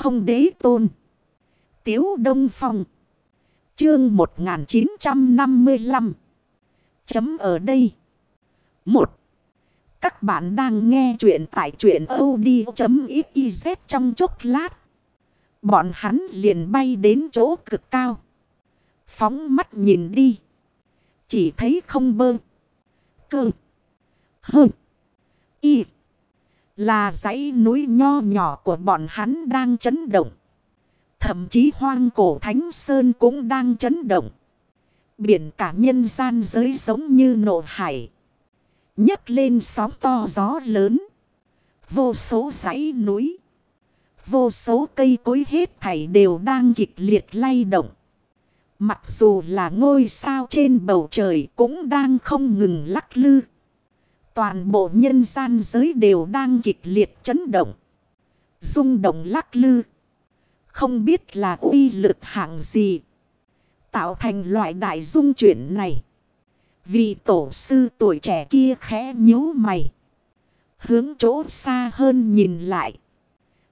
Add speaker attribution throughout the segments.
Speaker 1: không đế tôn. Tiếu Đông Phong. Chương 1955. Chấm ở đây. 1. Các bạn đang nghe chuyện tại chuyện od.xyz trong chốc lát. Bọn hắn liền bay đến chỗ cực cao. Phóng mắt nhìn đi. Chỉ thấy không bơ. Cơ. Hơ. Y. Là dãy núi nho nhỏ của bọn hắn đang chấn động. Thậm chí hoang cổ thánh sơn cũng đang chấn động. Biển cả nhân gian giới giống như nộ hải. nhấc lên sóng to gió lớn. Vô số dãy núi. Vô số cây cối hết thảy đều đang kịch liệt lay động. Mặc dù là ngôi sao trên bầu trời cũng đang không ngừng lắc lư. Toàn bộ nhân gian giới đều đang kịch liệt chấn động. rung động lắc lư. Không biết là uy lực hạng gì. Tạo thành loại đại dung chuyển này. Vì tổ sư tuổi trẻ kia khẽ nhíu mày. Hướng chỗ xa hơn nhìn lại.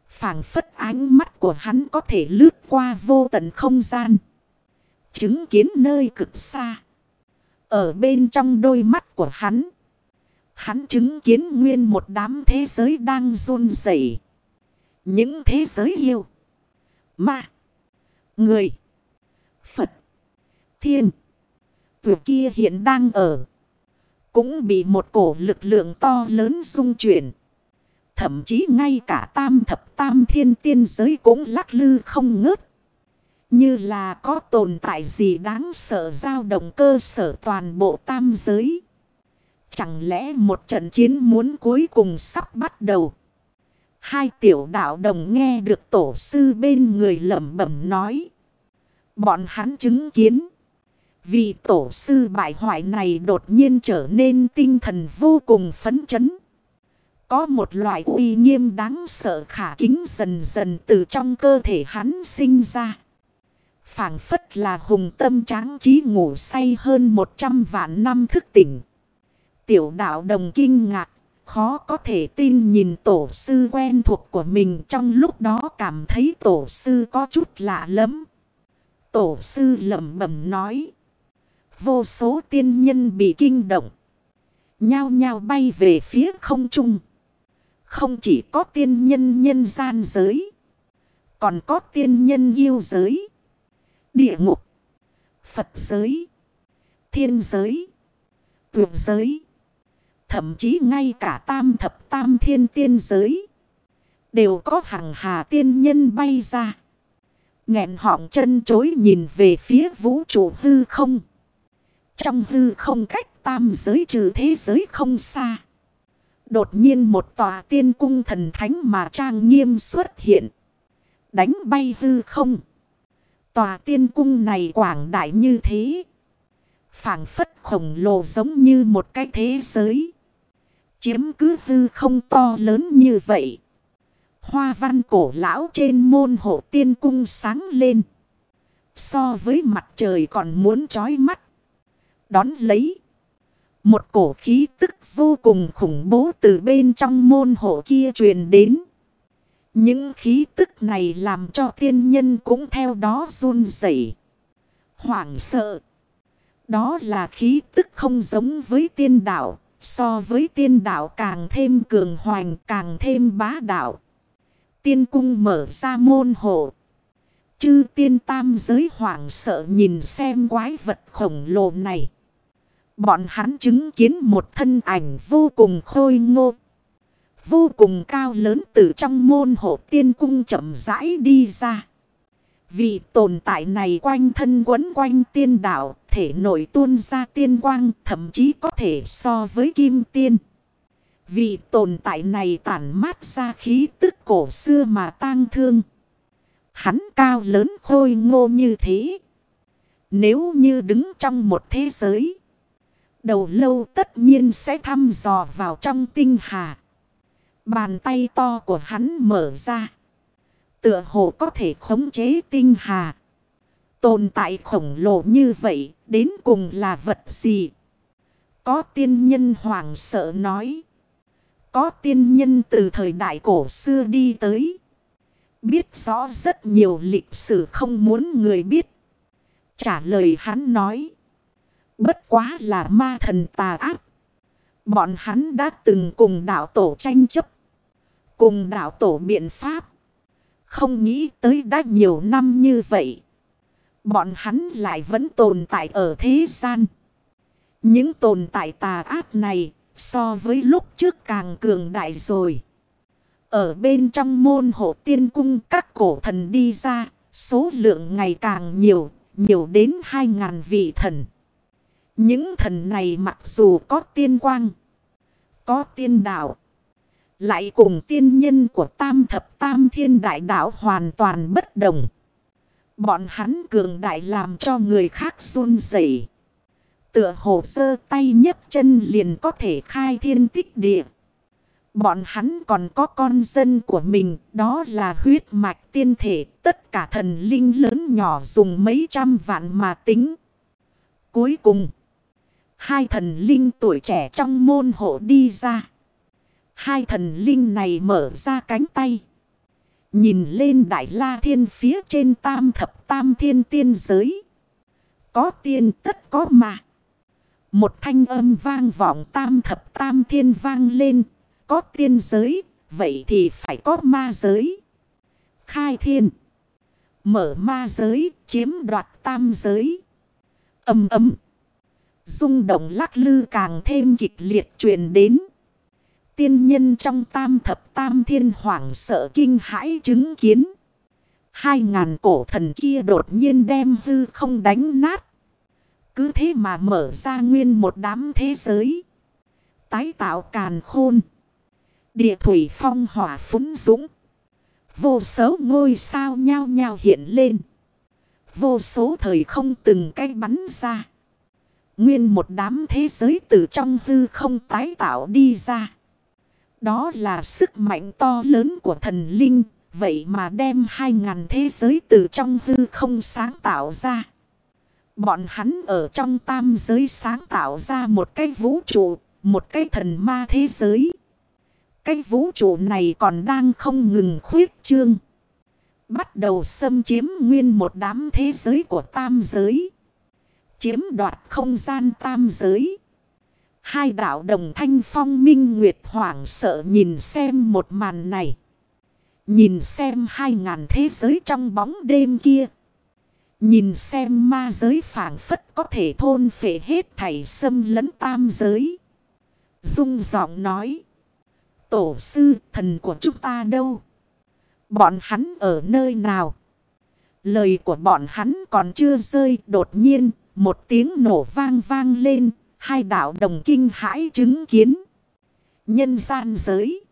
Speaker 1: phảng phất ánh mắt của hắn có thể lướt qua vô tận không gian. Chứng kiến nơi cực xa. Ở bên trong đôi mắt của hắn. Hắn chứng kiến nguyên một đám thế giới đang run rẩy. Những thế giới yêu. Ma. Người. Phật. Thiên. Vừa kia hiện đang ở. Cũng bị một cổ lực lượng to lớn xung chuyển. Thậm chí ngay cả tam thập tam thiên tiên giới cũng lắc lư không ngớt. Như là có tồn tại gì đáng sợ dao động cơ sở toàn bộ tam giới. Chẳng lẽ một trận chiến muốn cuối cùng sắp bắt đầu. Hai tiểu đạo đồng nghe được tổ sư bên người lẩm bẩm nói. Bọn hắn chứng kiến. Vì tổ sư bại hoại này đột nhiên trở nên tinh thần vô cùng phấn chấn. Có một loại uy nghiêm đáng sợ khả kính dần dần từ trong cơ thể hắn sinh ra. phảng phất là hùng tâm tráng trí ngủ say hơn 100 vạn năm thức tỉnh. Tiểu đạo đồng kinh ngạc, khó có thể tin nhìn tổ sư quen thuộc của mình trong lúc đó cảm thấy tổ sư có chút lạ lắm. Tổ sư lẩm bẩm nói. Vô số tiên nhân bị kinh động. Nhao nhao bay về phía không trung. Không chỉ có tiên nhân nhân gian giới. Còn có tiên nhân yêu giới. Địa ngục. Phật giới. Thiên giới. Tuyệt giới. Thậm chí ngay cả tam thập tam thiên tiên giới. Đều có hàng hà tiên nhân bay ra. nghẹn họng chân chối nhìn về phía vũ trụ hư không. Trong hư không cách tam giới trừ thế giới không xa. Đột nhiên một tòa tiên cung thần thánh mà trang nghiêm xuất hiện. Đánh bay hư không. Tòa tiên cung này quảng đại như thế. phảng phất khổng lồ giống như một cái thế giới. Chiếm cứ hư không to lớn như vậy. Hoa văn cổ lão trên môn hộ tiên cung sáng lên. So với mặt trời còn muốn trói mắt. Đón lấy. Một cổ khí tức vô cùng khủng bố từ bên trong môn hộ kia truyền đến. Những khí tức này làm cho tiên nhân cũng theo đó run rẩy, Hoảng sợ. Đó là khí tức không giống với tiên đạo. So với tiên đạo càng thêm cường hoành càng thêm bá đạo. Tiên cung mở ra môn hộ. Chư tiên tam giới hoảng sợ nhìn xem quái vật khổng lồ này. Bọn hắn chứng kiến một thân ảnh vô cùng khôi ngô. Vô cùng cao lớn từ trong môn hộ tiên cung chậm rãi đi ra. Vì tồn tại này quanh thân quấn quanh tiên đạo, thể nổi tuôn ra tiên quang, thậm chí có thể so với kim tiên. Vì tồn tại này tản mát ra khí tức cổ xưa mà tang thương. Hắn cao lớn khôi ngô như thế. Nếu như đứng trong một thế giới, đầu lâu tất nhiên sẽ thăm dò vào trong tinh hà. Bàn tay to của hắn mở ra. Tựa hồ có thể khống chế tinh hà. Tồn tại khổng lồ như vậy, đến cùng là vật gì? Có tiên nhân hoàng sợ nói. Có tiên nhân từ thời đại cổ xưa đi tới. Biết rõ rất nhiều lịch sử không muốn người biết. Trả lời hắn nói. Bất quá là ma thần tà ác. Bọn hắn đã từng cùng đạo tổ tranh chấp. Cùng đạo tổ biện pháp. Không nghĩ tới đã nhiều năm như vậy. Bọn hắn lại vẫn tồn tại ở thế gian. Những tồn tại tà ác này so với lúc trước càng cường đại rồi. Ở bên trong môn hộ tiên cung các cổ thần đi ra, số lượng ngày càng nhiều, nhiều đến hai ngàn vị thần. Những thần này mặc dù có tiên quang, có tiên đạo, lại cùng tiên nhân của tam thập tam thiên đại đạo hoàn toàn bất đồng. Bọn hắn cường đại làm cho người khác run rẩy Tựa hồ sơ tay nhấc chân liền có thể khai thiên tích địa. Bọn hắn còn có con dân của mình, đó là huyết mạch tiên thể, tất cả thần linh lớn nhỏ dùng mấy trăm vạn mà tính. Cuối cùng, hai thần linh tuổi trẻ trong môn hộ đi ra. Hai thần linh này mở ra cánh tay. Nhìn lên đại la thiên phía trên tam thập tam thiên tiên giới. Có tiên tất có mà. Một thanh âm vang vọng tam thập tam thiên vang lên. Có tiên giới, vậy thì phải có ma giới. Khai thiên. Mở ma giới, chiếm đoạt tam giới. Âm ấm. Dung động lắc lư càng thêm kịch liệt truyền đến. Tiên nhân trong tam thập tam thiên hoảng sợ kinh hãi chứng kiến. Hai ngàn cổ thần kia đột nhiên đem hư không đánh nát. Cứ thế mà mở ra nguyên một đám thế giới. Tái tạo càn khôn. Địa thủy phong hỏa phúng dũng. Vô số ngôi sao nhao nhao hiện lên. Vô số thời không từng cây bắn ra. Nguyên một đám thế giới từ trong hư không tái tạo đi ra. Đó là sức mạnh to lớn của thần linh. Vậy mà đem hai ngàn thế giới từ trong hư không sáng tạo ra. Bọn hắn ở trong tam giới sáng tạo ra một cái vũ trụ, một cái thần ma thế giới. Cái vũ trụ này còn đang không ngừng khuyết trương. Bắt đầu xâm chiếm nguyên một đám thế giới của tam giới. Chiếm đoạt không gian tam giới. Hai đạo đồng thanh phong minh nguyệt hoảng sợ nhìn xem một màn này. Nhìn xem hai ngàn thế giới trong bóng đêm kia. Nhìn xem ma giới phản phất có thể thôn phệ hết thảy xâm lấn tam giới. Dung giọng nói. Tổ sư, thần của chúng ta đâu? Bọn hắn ở nơi nào? Lời của bọn hắn còn chưa rơi, đột nhiên. Một tiếng nổ vang vang lên. Hai đạo đồng kinh hãi chứng kiến. Nhân gian giới.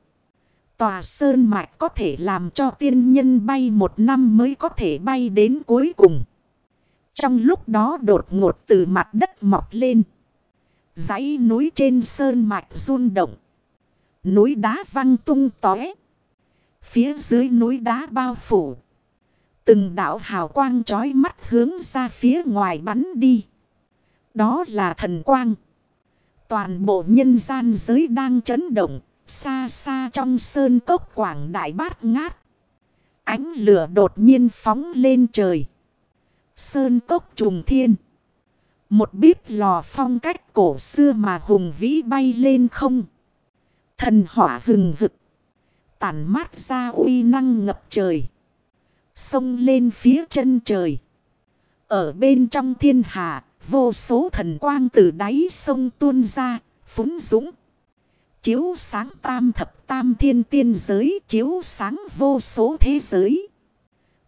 Speaker 1: Tòa sơn mạch có thể làm cho tiên nhân bay một năm mới có thể bay đến cuối cùng. Trong lúc đó đột ngột từ mặt đất mọc lên. dãy núi trên sơn mạch run động. Núi đá văng tung tóe. Phía dưới núi đá bao phủ. Từng đảo hào quang trói mắt hướng ra phía ngoài bắn đi. Đó là thần quang. Toàn bộ nhân gian giới đang chấn động. Xa xa trong sơn cốc quảng đại bát ngát. Ánh lửa đột nhiên phóng lên trời. Sơn cốc trùng thiên. Một bíp lò phong cách cổ xưa mà hùng vĩ bay lên không. Thần hỏa hừng hực. Tản mát ra uy năng ngập trời. Sông lên phía chân trời. Ở bên trong thiên hạ, vô số thần quang từ đáy sông tuôn ra, phúng dũng. Chiếu sáng tam thập tam thiên tiên giới, chiếu sáng vô số thế giới.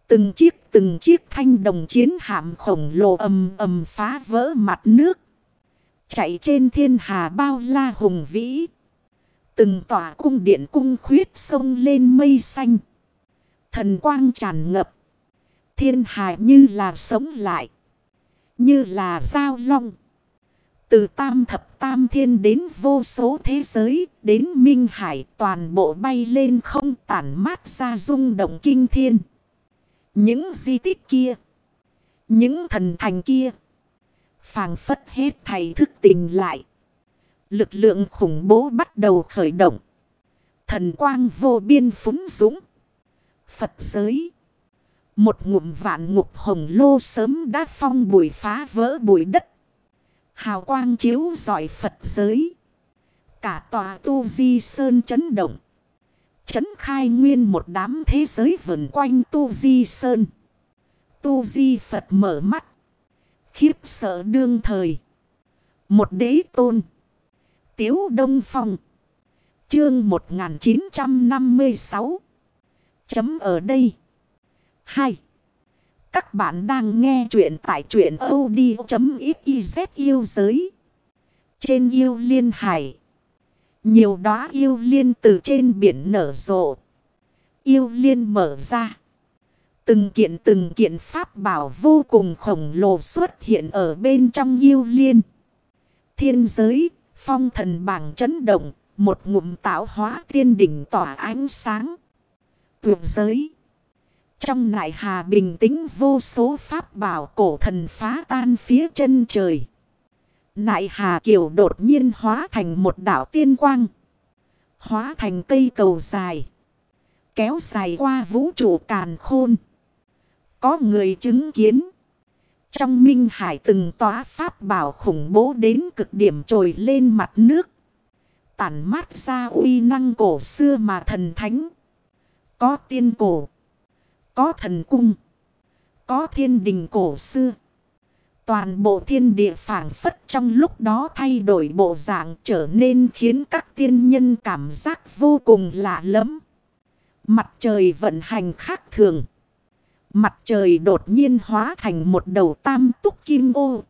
Speaker 1: Từng chiếc từng chiếc thanh đồng chiến hạm khổng lồ ầm ầm phá vỡ mặt nước. Chạy trên thiên hà bao la hùng vĩ. Từng tòa cung điện cung khuyết sông lên mây xanh. Thần quang tràn ngập. Thiên hà như là sống lại. Như là giao long. Từ tam thập tam thiên đến vô số thế giới, đến minh hải toàn bộ bay lên không tản mát ra rung động kinh thiên. Những di tích kia. Những thần thành kia. phàng phất hết thầy thức tình lại. Lực lượng khủng bố bắt đầu khởi động. Thần quang vô biên phúng dũng. Phật giới. Một ngụm vạn ngục hồng lô sớm đã phong bụi phá vỡ bụi đất. Hào quang chiếu dọi Phật giới. Cả tòa tu di sơn chấn động. Chấn khai nguyên một đám thế giới vần quanh tu di sơn. Tu di Phật mở mắt. Khiếp sợ đương thời. Một đế tôn. Tiếu Đông Phong. Chương 1956. Chấm ở đây. 2. Các bạn đang nghe chuyện tại chuyện od.xyz yêu giới. Trên yêu liên hải. Nhiều đóa yêu liên từ trên biển nở rộ. Yêu liên mở ra. Từng kiện từng kiện pháp bảo vô cùng khổng lồ xuất hiện ở bên trong yêu liên. Thiên giới, phong thần bảng chấn động, một ngụm tạo hóa tiên đỉnh tỏa ánh sáng. Tuyệt giới. Trong nại hà bình tĩnh vô số pháp bảo cổ thần phá tan phía chân trời. Nại hà kiều đột nhiên hóa thành một đảo tiên quang. Hóa thành cây cầu dài. Kéo dài qua vũ trụ càn khôn. Có người chứng kiến. Trong minh hải từng tỏa pháp bảo khủng bố đến cực điểm trồi lên mặt nước. Tản mát ra uy năng cổ xưa mà thần thánh. Có tiên cổ. Có thần cung. Có thiên đình cổ xưa. Toàn bộ thiên địa phảng phất trong lúc đó thay đổi bộ dạng trở nên khiến các tiên nhân cảm giác vô cùng lạ lẫm. Mặt trời vận hành khác thường. Mặt trời đột nhiên hóa thành một đầu tam túc kim ô.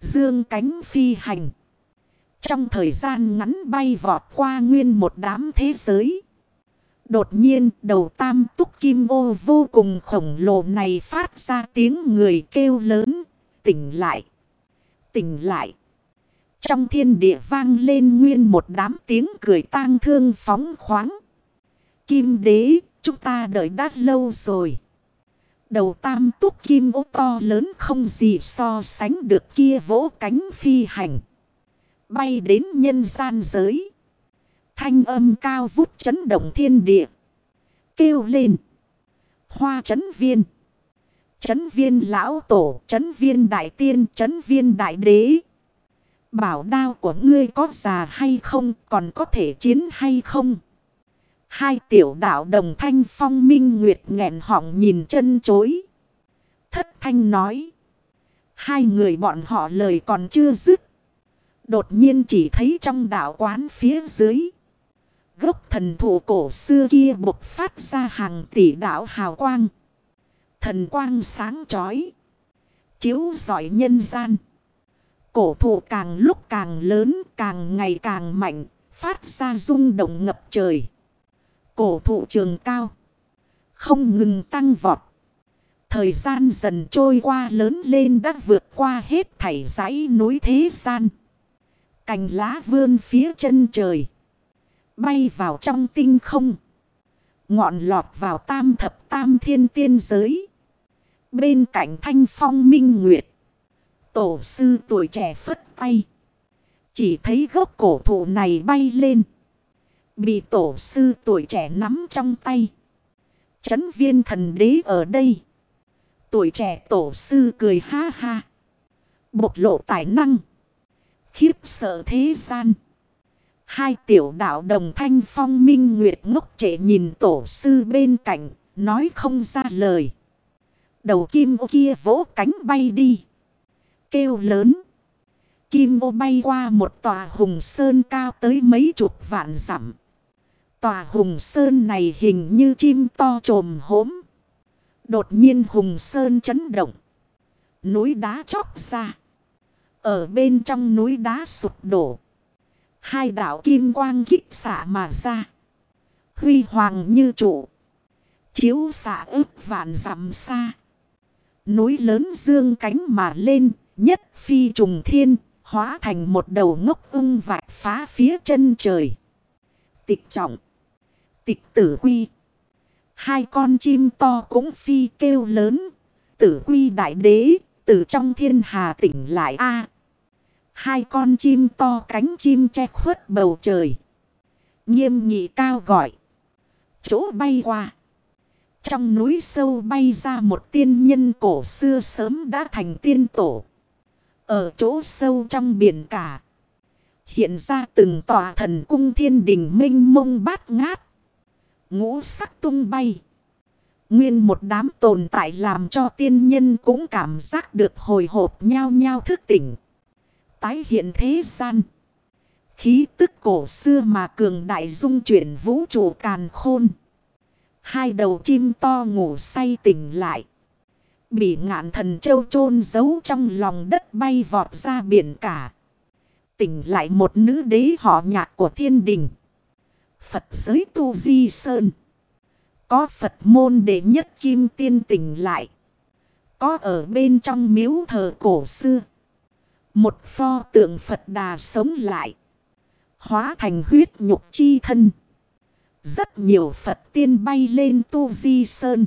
Speaker 1: Dương cánh phi hành. Trong thời gian ngắn bay vọt qua nguyên một đám thế giới. Đột nhiên đầu tam túc kim ô vô cùng khổng lồ này phát ra tiếng người kêu lớn. Tỉnh lại. Tỉnh lại. Trong thiên địa vang lên nguyên một đám tiếng cười tang thương phóng khoáng. Kim đế, chúng ta đợi đã lâu rồi. Đầu tam túc kim ô to lớn không gì so sánh được kia vỗ cánh phi hành. Bay đến nhân gian giới. Thanh âm cao vút chấn động thiên địa. Kêu lên. Hoa chấn viên. Chấn viên lão tổ, chấn viên đại tiên, chấn viên đại đế. Bảo đao của ngươi có già hay không, còn có thể chiến hay không? Hai tiểu đạo đồng thanh phong minh nguyệt nghẹn họng nhìn chân chối. Thất thanh nói. Hai người bọn họ lời còn chưa dứt. Đột nhiên chỉ thấy trong đạo quán phía dưới. Gốc thần thụ cổ xưa kia bộc phát ra hàng tỷ đạo hào quang. Thần quang sáng chói. Chiếu giỏi nhân gian. Cổ thụ càng lúc càng lớn, càng ngày càng mạnh. Phát ra rung động ngập trời. Cổ thụ trường cao. Không ngừng tăng vọt. Thời gian dần trôi qua lớn lên đã vượt qua hết thảy dãy núi thế gian. Cành lá vươn phía chân trời. Bay vào trong tinh không. Ngọn lọt vào tam thập tam thiên tiên giới. Bên cạnh thanh phong minh nguyệt. Tổ sư tuổi trẻ phất tay. Chỉ thấy gốc cổ thụ này bay lên. Bị tổ sư tuổi trẻ nắm trong tay. Chấn viên thần đế ở đây. Tuổi trẻ tổ sư cười ha ha. Bộc lộ tài năng. Khiếp sợ thế gian. Hai tiểu đạo đồng thanh phong minh nguyệt ngốc trệ nhìn tổ sư bên cạnh. Nói không ra lời. Đầu kim ô kia vỗ cánh bay đi. Kêu lớn. Kim ô bay qua một tòa hùng sơn cao tới mấy chục vạn dặm. Tòa hùng sơn này hình như chim to trồm hốm. Đột nhiên hùng sơn chấn động. Núi đá chóc ra. Ở bên trong núi đá sụp đổ. Hai đảo kim quang kích xạ mà ra. Huy hoàng như trụ. Chiếu xạ ức vạn dặm xa. Núi lớn dương cánh mà lên. Nhất phi trùng thiên. Hóa thành một đầu ngốc ưng vạch phá phía chân trời. Tịch trọng. Tịch tử quy. Hai con chim to cũng phi kêu lớn. Tử quy đại đế. Từ trong thiên hà tỉnh lại a Hai con chim to cánh chim che khuất bầu trời. Nghiêm nghị cao gọi. Chỗ bay qua. Trong núi sâu bay ra một tiên nhân cổ xưa sớm đã thành tiên tổ. Ở chỗ sâu trong biển cả. Hiện ra từng tòa thần cung thiên đình minh mông bát ngát. Ngũ sắc tung bay. Nguyên một đám tồn tại làm cho tiên nhân cũng cảm giác được hồi hộp nhau nhau thức tỉnh. Tái hiện thế gian. Khí tức cổ xưa mà cường đại dung chuyển vũ trụ càn khôn. Hai đầu chim to ngủ say tỉnh lại. Bị ngạn thần châu chôn giấu trong lòng đất bay vọt ra biển cả. Tỉnh lại một nữ đế họ nhạc của thiên đình. Phật giới Tu Di Sơn. Có Phật môn đệ nhất kim tiên tỉnh lại. Có ở bên trong miếu thờ cổ xưa. Một pho tượng Phật đà sống lại. Hóa thành huyết nhục chi thân. Rất nhiều Phật tiên bay lên Tu Di Sơn.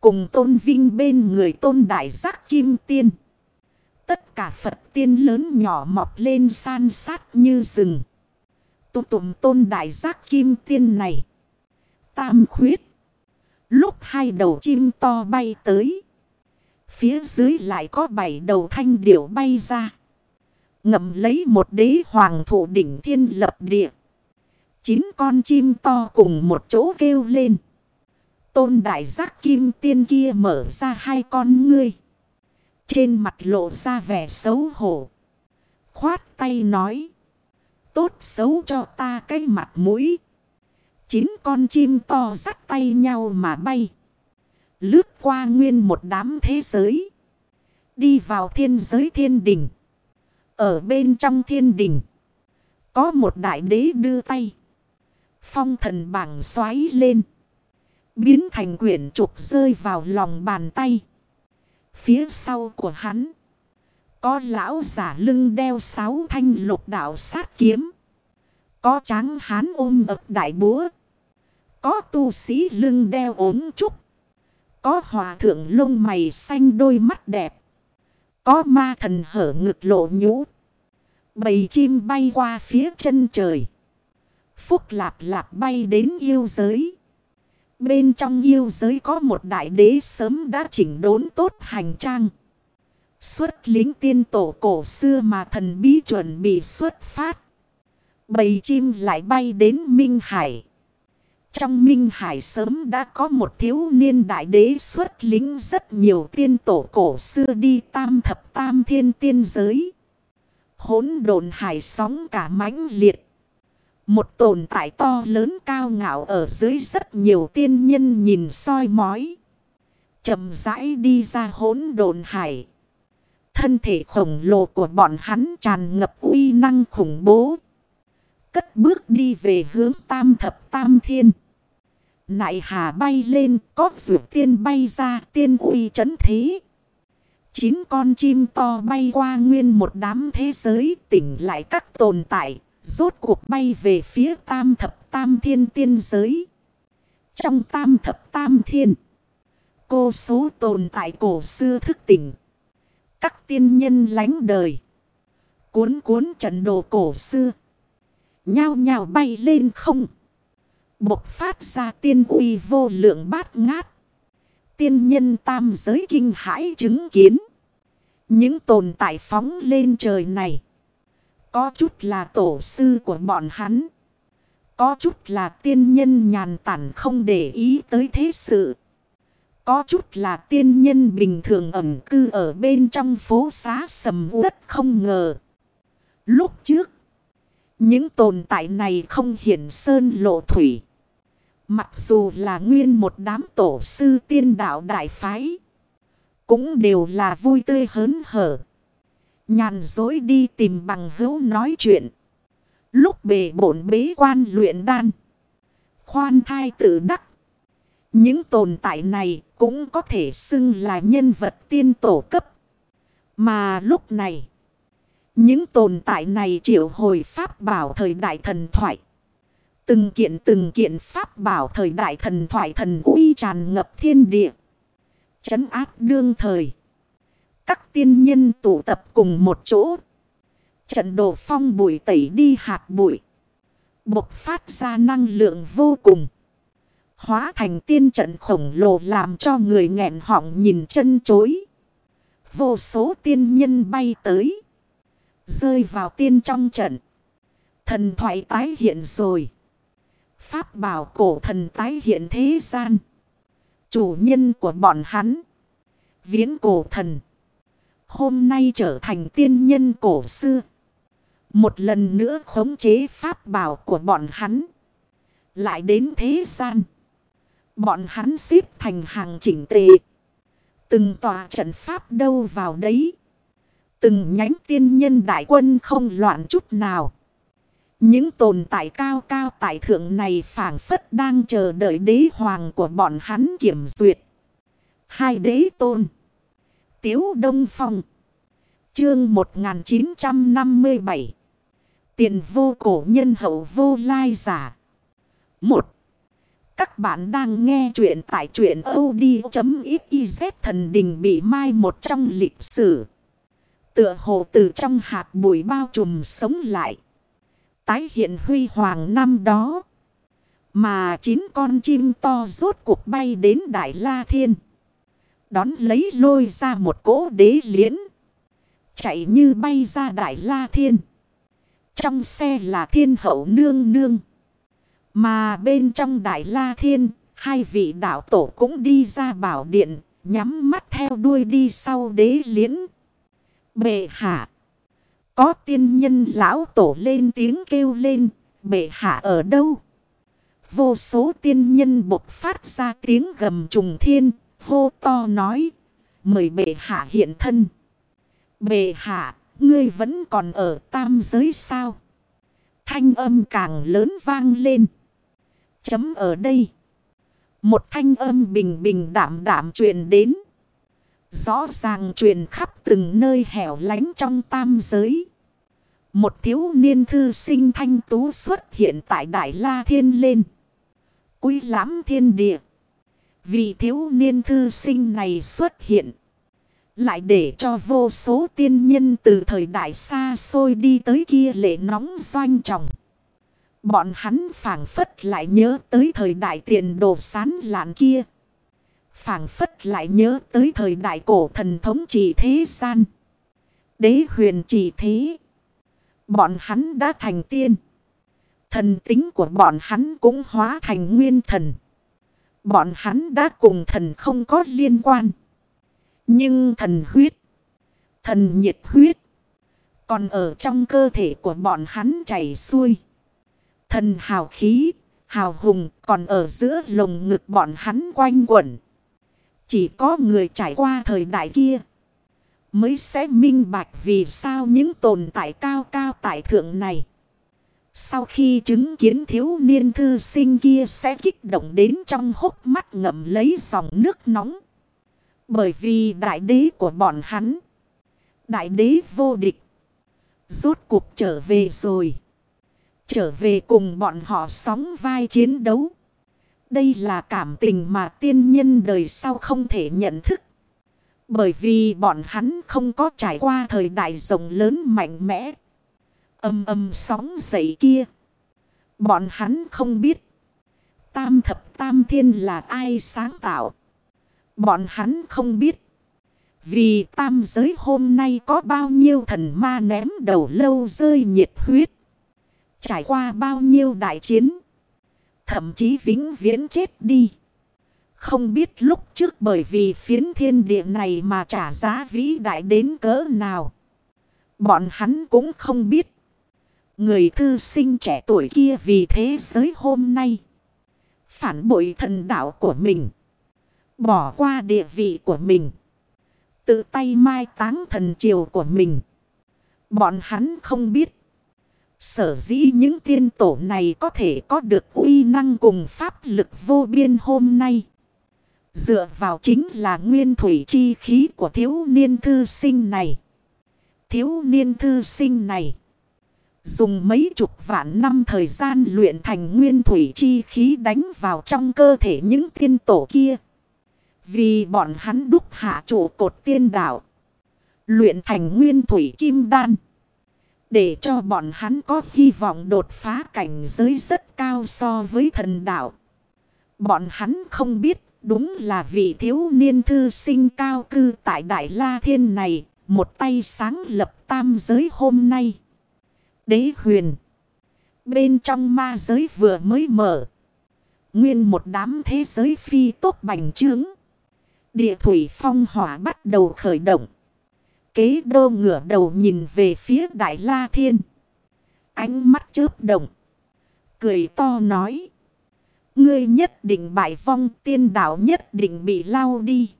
Speaker 1: Cùng tôn vinh bên người tôn đại giác kim tiên. Tất cả Phật tiên lớn nhỏ mọc lên san sát như rừng. Tụ tụng tôn đại giác kim tiên này. Tam khuyết. Lúc hai đầu chim to bay tới. Phía dưới lại có bảy đầu thanh điểu bay ra. Ngậm lấy một đế hoàng thủ đỉnh thiên lập địa. Chín con chim to cùng một chỗ kêu lên. Tôn đại giác kim tiên kia mở ra hai con ngươi. Trên mặt lộ ra vẻ xấu hổ. Khoát tay nói. Tốt xấu cho ta cái mặt mũi. Chín con chim to dắt tay nhau mà bay. Lướt qua nguyên một đám thế giới. Đi vào thiên giới thiên đình. Ở bên trong thiên đình. Có một đại đế đưa tay. Phong thần bảng xoáy lên. Biến thành quyển trục rơi vào lòng bàn tay. Phía sau của hắn. Có lão giả lưng đeo sáu thanh lục đạo sát kiếm. Có tráng hán ôm ập đại búa. Có tu sĩ lưng đeo ốm trúc. Có hòa thượng lông mày xanh đôi mắt đẹp. Có ma thần hở ngực lộ nhũ. Bầy chim bay qua phía chân trời. Phúc lạp lạp bay đến yêu giới. Bên trong yêu giới có một đại đế sớm đã chỉnh đốn tốt hành trang. Xuất lính tiên tổ cổ xưa mà thần bí chuẩn bị xuất phát. Bầy chim lại bay đến Minh Hải. Trong Minh Hải sớm đã có một thiếu niên đại đế xuất lính rất nhiều tiên tổ cổ xưa đi tam thập tam thiên tiên giới. Hốn đồn hải sóng cả mãnh liệt. Một tồn tại to lớn cao ngạo ở dưới rất nhiều tiên nhân nhìn soi mói. chậm rãi đi ra hốn đồn hải. Thân thể khổng lồ của bọn hắn tràn ngập uy năng khủng bố. Cất bước đi về hướng tam thập tam thiên. Nại hà bay lên, có rượu tiên bay ra, tiên uy chấn thế. Chín con chim to bay qua nguyên một đám thế giới, tỉnh lại các tồn tại, rốt cuộc bay về phía tam thập tam thiên tiên giới. Trong tam thập tam thiên, cô số tồn tại cổ xưa thức tỉnh. Các tiên nhân lánh đời, cuốn cuốn trận đồ cổ xưa, nhao nhao bay lên không. Bộc phát ra tiên uy vô lượng bát ngát. Tiên nhân tam giới kinh hãi chứng kiến. Những tồn tại phóng lên trời này. Có chút là tổ sư của bọn hắn. Có chút là tiên nhân nhàn tản không để ý tới thế sự. Có chút là tiên nhân bình thường ẩn cư ở bên trong phố xá sầm uất không ngờ. Lúc trước, những tồn tại này không hiển sơn lộ thủy. Mặc dù là nguyên một đám tổ sư tiên đạo đại phái. Cũng đều là vui tươi hớn hở. Nhàn dối đi tìm bằng hữu nói chuyện. Lúc bề bổn bế quan luyện đan. Khoan thai tự đắc. Những tồn tại này cũng có thể xưng là nhân vật tiên tổ cấp. Mà lúc này. Những tồn tại này triệu hồi pháp bảo thời đại thần thoại. Từng kiện từng kiện pháp bảo thời đại thần thoại thần uy tràn ngập thiên địa. Chấn áp đương thời. Các tiên nhân tụ tập cùng một chỗ. Trận đồ phong bụi tẩy đi hạt bụi. Bộc phát ra năng lượng vô cùng. Hóa thành tiên trận khổng lồ làm cho người nghẹn họng nhìn chân chối. Vô số tiên nhân bay tới. Rơi vào tiên trong trận. Thần thoại tái hiện rồi. Pháp bảo cổ thần tái hiện thế gian. Chủ nhân của bọn hắn. Viễn cổ thần. Hôm nay trở thành tiên nhân cổ xưa. Một lần nữa khống chế pháp bảo của bọn hắn. Lại đến thế gian. Bọn hắn xếp thành hàng chỉnh tề. Từng tòa trận pháp đâu vào đấy. Từng nhánh tiên nhân đại quân không loạn chút nào. Những tồn tại cao cao tại thượng này phảng phất đang chờ đợi đế hoàng của bọn hắn kiểm duyệt. Hai đế tôn. Tiếu Đông Phong. Chương 1957. Tiền vô cổ nhân hậu vô lai giả. Một. Các bạn đang nghe chuyện tại truyện od.xyz thần đình bị mai một trong lịch sử. Tựa hồ từ trong hạt bụi bao trùm sống lại. Tái hiện huy hoàng năm đó. Mà chín con chim to rốt cuộc bay đến Đại La Thiên. Đón lấy lôi ra một cỗ đế liễn. Chạy như bay ra Đại La Thiên. Trong xe là thiên hậu nương nương. Mà bên trong Đại La Thiên, hai vị đạo tổ cũng đi ra bảo điện, nhắm mắt theo đuôi đi sau đế liễn. Bệ hạ. Có tiên nhân lão tổ lên tiếng kêu lên, bệ hạ ở đâu? Vô số tiên nhân bộc phát ra tiếng gầm trùng thiên, hô to nói, mời bệ hạ hiện thân. Bệ hạ, ngươi vẫn còn ở tam giới sao? Thanh âm càng lớn vang lên. Chấm ở đây. Một thanh âm bình bình đảm đảm truyền đến. Rõ ràng truyền khắp từng nơi hẻo lánh trong tam giới. Một thiếu niên thư sinh thanh tú xuất hiện tại Đại La Thiên lên. Quý lãm thiên địa. Vì thiếu niên thư sinh này xuất hiện. Lại để cho vô số tiên nhân từ thời đại xa xôi đi tới kia lệ nóng doanh trọng. Bọn hắn phảng phất lại nhớ tới thời đại tiền đồ sán lạn kia phảng phất lại nhớ tới thời đại cổ thần thống trị thế gian. Đế huyền trị thế. Bọn hắn đã thành tiên. Thần tính của bọn hắn cũng hóa thành nguyên thần. Bọn hắn đã cùng thần không có liên quan. Nhưng thần huyết, thần nhiệt huyết, còn ở trong cơ thể của bọn hắn chảy xuôi. Thần hào khí, hào hùng còn ở giữa lồng ngực bọn hắn quanh quẩn. Chỉ có người trải qua thời đại kia mới sẽ minh bạch vì sao những tồn tại cao cao tại thượng này. Sau khi chứng kiến thiếu niên thư sinh kia sẽ kích động đến trong hốc mắt ngậm lấy dòng nước nóng. Bởi vì đại đế của bọn hắn, đại đế vô địch, rốt cuộc trở về rồi. Trở về cùng bọn họ sóng vai chiến đấu. Đây là cảm tình mà tiên nhân đời sau không thể nhận thức. Bởi vì bọn hắn không có trải qua thời đại rộng lớn mạnh mẽ. Âm âm sóng dậy kia. Bọn hắn không biết. Tam thập tam thiên là ai sáng tạo. Bọn hắn không biết. Vì tam giới hôm nay có bao nhiêu thần ma ném đầu lâu rơi nhiệt huyết. Trải qua bao nhiêu đại chiến. Thậm chí vĩnh viễn chết đi. Không biết lúc trước bởi vì phiến thiên địa này mà trả giá vĩ đại đến cỡ nào. Bọn hắn cũng không biết. Người thư sinh trẻ tuổi kia vì thế giới hôm nay. Phản bội thần đạo của mình. Bỏ qua địa vị của mình. Tự tay mai táng thần triều của mình. Bọn hắn không biết. Sở dĩ những tiên tổ này có thể có được uy năng cùng pháp lực vô biên hôm nay. Dựa vào chính là nguyên thủy chi khí của thiếu niên thư sinh này. Thiếu niên thư sinh này. Dùng mấy chục vạn năm thời gian luyện thành nguyên thủy chi khí đánh vào trong cơ thể những tiên tổ kia. Vì bọn hắn đúc hạ trụ cột tiên đạo. Luyện thành nguyên thủy kim đan. Để cho bọn hắn có hy vọng đột phá cảnh giới rất cao so với thần đạo. Bọn hắn không biết đúng là vị thiếu niên thư sinh cao cư tại Đại La Thiên này. Một tay sáng lập tam giới hôm nay. Đế huyền. Bên trong ma giới vừa mới mở. Nguyên một đám thế giới phi tốt bành trướng. Địa thủy phong hỏa bắt đầu khởi động. Kế đô ngửa đầu nhìn về phía Đại La Thiên. Ánh mắt chớp động. Cười to nói. Ngươi nhất định bại vong, tiên đạo nhất định bị lao đi.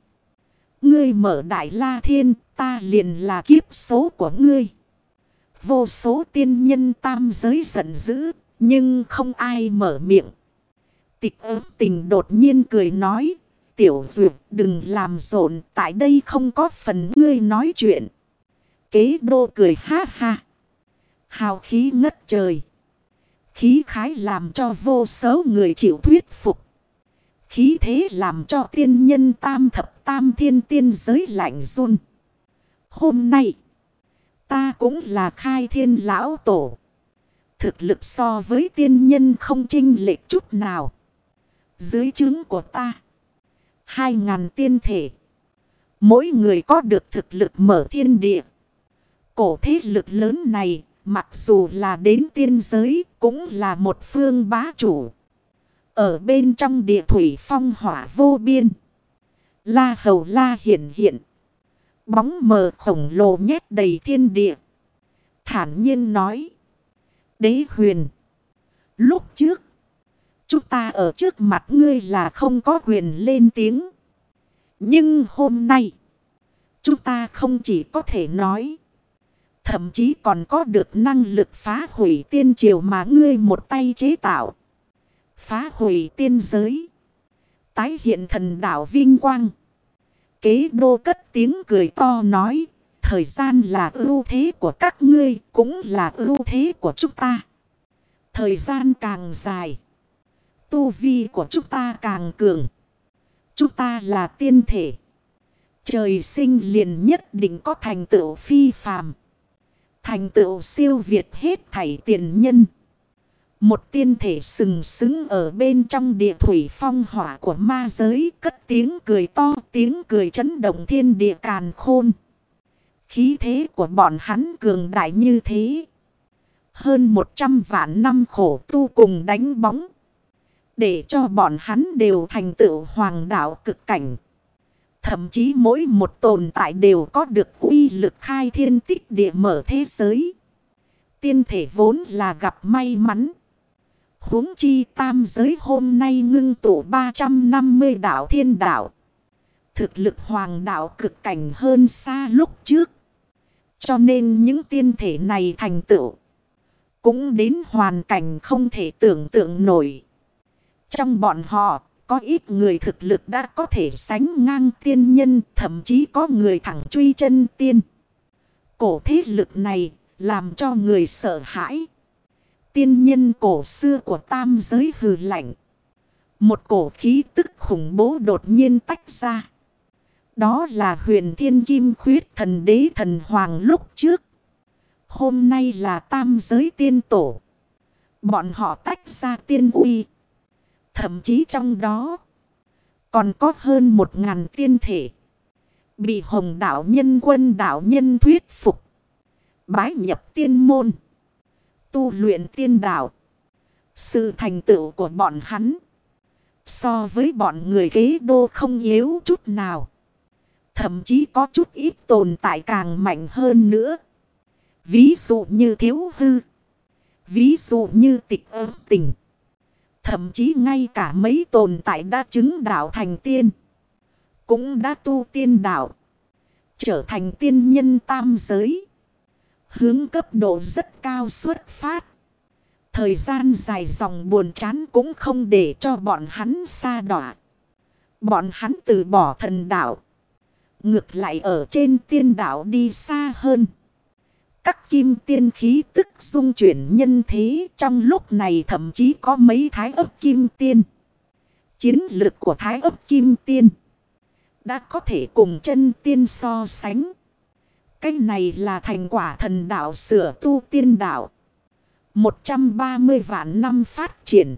Speaker 1: Ngươi mở Đại La Thiên, ta liền là kiếp số của ngươi. Vô số tiên nhân tam giới giận dữ. Nhưng không ai mở miệng. Tịch ớt tình đột nhiên cười nói. Tiểu duyệt đừng làm rộn. Tại đây không có phần ngươi nói chuyện. Kế đô cười ha ha. Hào khí ngất trời. Khí khái làm cho vô số người chịu thuyết phục. Khí thế làm cho tiên nhân tam thập tam thiên tiên giới lạnh run. Hôm nay, ta cũng là khai thiên lão tổ. Thực lực so với tiên nhân không chinh lệch chút nào. Dưới chứng của ta, hai ngàn tiên thể. Mỗi người có được thực lực mở thiên địa. Cổ thế lực lớn này, mặc dù là đến tiên giới, cũng là một phương bá chủ. Ở bên trong địa thủy phong hỏa vô biên. La hầu la hiện hiện. Bóng mờ khổng lồ nhét đầy thiên địa. Thản nhiên nói. Đế huyền. Lúc trước. Chúng ta ở trước mặt ngươi là không có quyền lên tiếng. Nhưng hôm nay. Chúng ta không chỉ có thể nói. Thậm chí còn có được năng lực phá hủy tiên triều mà ngươi một tay chế tạo. Phá hủy tiên giới. Tái hiện thần đảo vinh quang. Kế đô cất tiếng cười to nói. Thời gian là ưu thế của các ngươi cũng là ưu thế của chúng ta. Thời gian càng dài. Tu vi của chúng ta càng cường. Chúng ta là tiên thể. Trời sinh liền nhất định có thành tựu phi phàm. Thành tựu siêu việt hết thảy tiền nhân. Một tiên thể sừng sững ở bên trong địa thủy phong hỏa của ma giới, cất tiếng cười to, tiếng cười chấn động thiên địa càn khôn. Khí thế của bọn hắn cường đại như thế. Hơn 100 vạn năm khổ tu cùng đánh bóng. Để cho bọn hắn đều thành tựu hoàng đạo cực cảnh. Thậm chí mỗi một tồn tại đều có được uy lực khai thiên tích địa mở thế giới. Tiên thể vốn là gặp may mắn huống chi tam giới hôm nay ngưng tụ 350 đảo thiên đảo. Thực lực hoàng đạo cực cảnh hơn xa lúc trước. Cho nên những tiên thể này thành tựu. Cũng đến hoàn cảnh không thể tưởng tượng nổi. Trong bọn họ, có ít người thực lực đã có thể sánh ngang tiên nhân, thậm chí có người thẳng truy chân tiên. Cổ thế lực này làm cho người sợ hãi tiên nhân cổ xưa của tam giới hừ lạnh. Một cổ khí tức khủng bố đột nhiên tách ra. Đó là huyền thiên kim khuyết thần đế thần hoàng lúc trước. Hôm nay là tam giới tiên tổ. Bọn họ tách ra tiên uy. Thậm chí trong đó còn có hơn một ngàn tiên thể. Bị hồng đạo nhân, quân đạo nhân thuyết phục. Bái nhập tiên môn tu luyện tiên đạo. Sự thành tựu của bọn hắn. So với bọn người kế đô không yếu chút nào. Thậm chí có chút ít tồn tại càng mạnh hơn nữa. Ví dụ như thiếu hư. Ví dụ như tịch ớt tình. Thậm chí ngay cả mấy tồn tại đã chứng đạo thành tiên. Cũng đã tu tiên đạo. Trở thành tiên nhân tam giới. Hướng cấp độ rất cao xuất phát. Thời gian dài dòng buồn chán cũng không để cho bọn hắn xa đọa. Bọn hắn từ bỏ thần đạo. Ngược lại ở trên tiên đạo đi xa hơn. Các kim tiên khí tức dung chuyển nhân thế, trong lúc này thậm chí có mấy thái ấp kim tiên. Chiến lực của thái ấp kim tiên đã có thể cùng chân tiên so sánh. Cái này là thành quả thần đạo sửa tu tiên đạo. 130 vạn năm phát triển.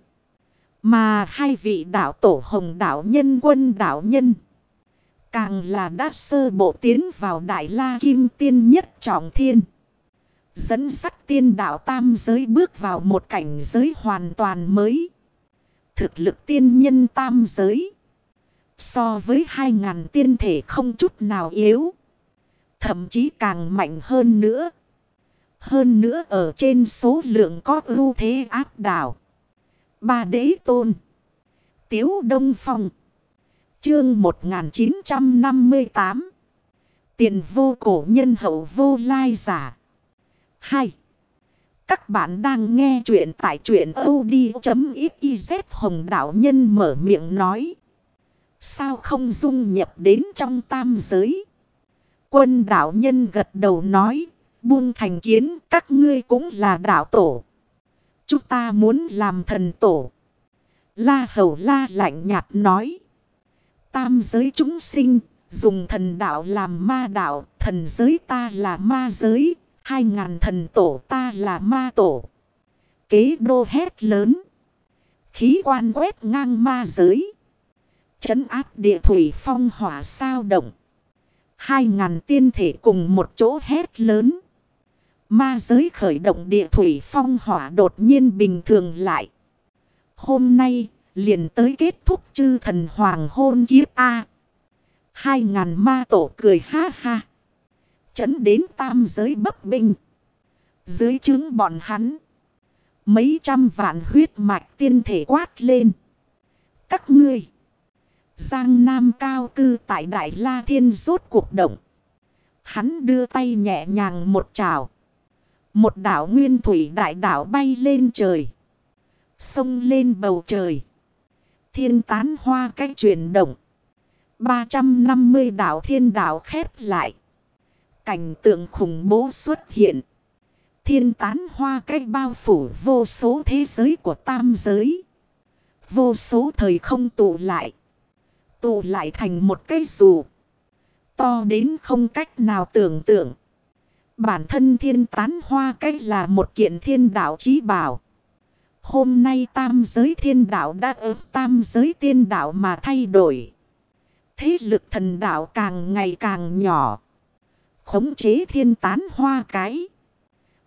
Speaker 1: Mà hai vị đạo tổ hồng đạo nhân, quân đạo nhân. Càng là đã sơ bộ tiến vào đại la kim tiên nhất trọng thiên. Dẫn sắt tiên đạo tam giới bước vào một cảnh giới hoàn toàn mới. Thực lực tiên nhân tam giới. So với hai ngàn tiên thể không chút nào yếu. Thậm chí càng mạnh hơn nữa. Hơn nữa ở trên số lượng có ưu thế áp đảo. Ba đế tôn. Tiếu Đông Phong. Chương 1958. Tiền vô cổ nhân hậu vô lai giả. 2. Các bạn đang nghe chuyện tại chuyện od.xyz Hồng Đạo Nhân mở miệng nói. Sao không dung nhập đến trong tam giới? Quân đạo nhân gật đầu nói. Buông thành kiến các ngươi cũng là đạo tổ. Chúng ta muốn làm thần tổ. La hầu la lạnh nhạt nói. Tam giới chúng sinh, dùng thần đạo làm ma đạo, thần giới ta là ma giới, hai ngàn thần tổ ta là ma tổ. Kế đô hét lớn. Khí quan quét ngang ma giới. Chấn áp địa thủy phong hỏa sao động. Hai ngàn tiên thể cùng một chỗ hét lớn. Ma giới khởi động địa thủy phong hỏa đột nhiên bình thường lại. Hôm nay, liền tới kết thúc chư thần hoàng hôn kiếp A. Hai ngàn ma tổ cười ha ha. Chấn đến tam giới bấp binh. Dưới chứng bọn hắn. Mấy trăm vạn huyết mạch tiên thể quát lên. Các ngươi. Giang Nam cao cư tại Đại La Thiên rốt cuộc động. Hắn đưa tay nhẹ nhàng một trào. Một đảo nguyên thủy đại đảo bay lên trời. Sông lên bầu trời. Thiên tán hoa cách chuyển động. 350 đảo thiên đảo khép lại. Cảnh tượng khủng bố xuất hiện. Thiên tán hoa cách bao phủ vô số thế giới của tam giới. Vô số thời không tụ lại. Tụ lại thành một cái dù. To đến không cách nào tưởng tượng. Bản thân thiên tán hoa cách là một kiện thiên đạo trí bảo. Hôm nay tam giới thiên đạo đã ớt tam giới tiên đạo mà thay đổi. Thế lực thần đạo càng ngày càng nhỏ. Khống chế thiên tán hoa cái.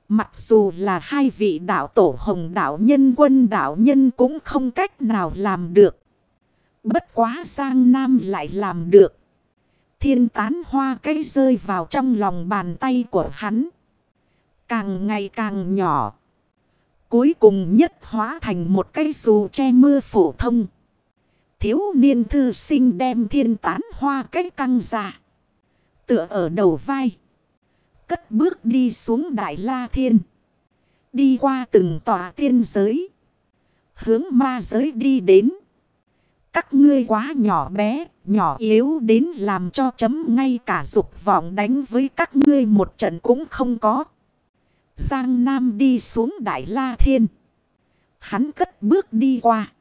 Speaker 1: Mặc dù là hai vị đạo tổ hồng đạo nhân, quân đạo nhân cũng không cách nào làm được. Bất quá sang Nam lại làm được. Thiên tán hoa cây rơi vào trong lòng bàn tay của hắn. Càng ngày càng nhỏ. Cuối cùng nhất hóa thành một cây dù che mưa phổ thông. Thiếu niên thư sinh đem thiên tán hoa cây căng ra. Tựa ở đầu vai. Cất bước đi xuống Đại La Thiên. Đi qua từng tòa tiên giới. Hướng ma giới đi đến. Các ngươi quá nhỏ bé, nhỏ yếu đến làm cho chấm ngay cả dục vọng đánh với các ngươi một trận cũng không có. Giang Nam đi xuống Đại La Thiên. Hắn cất bước đi qua.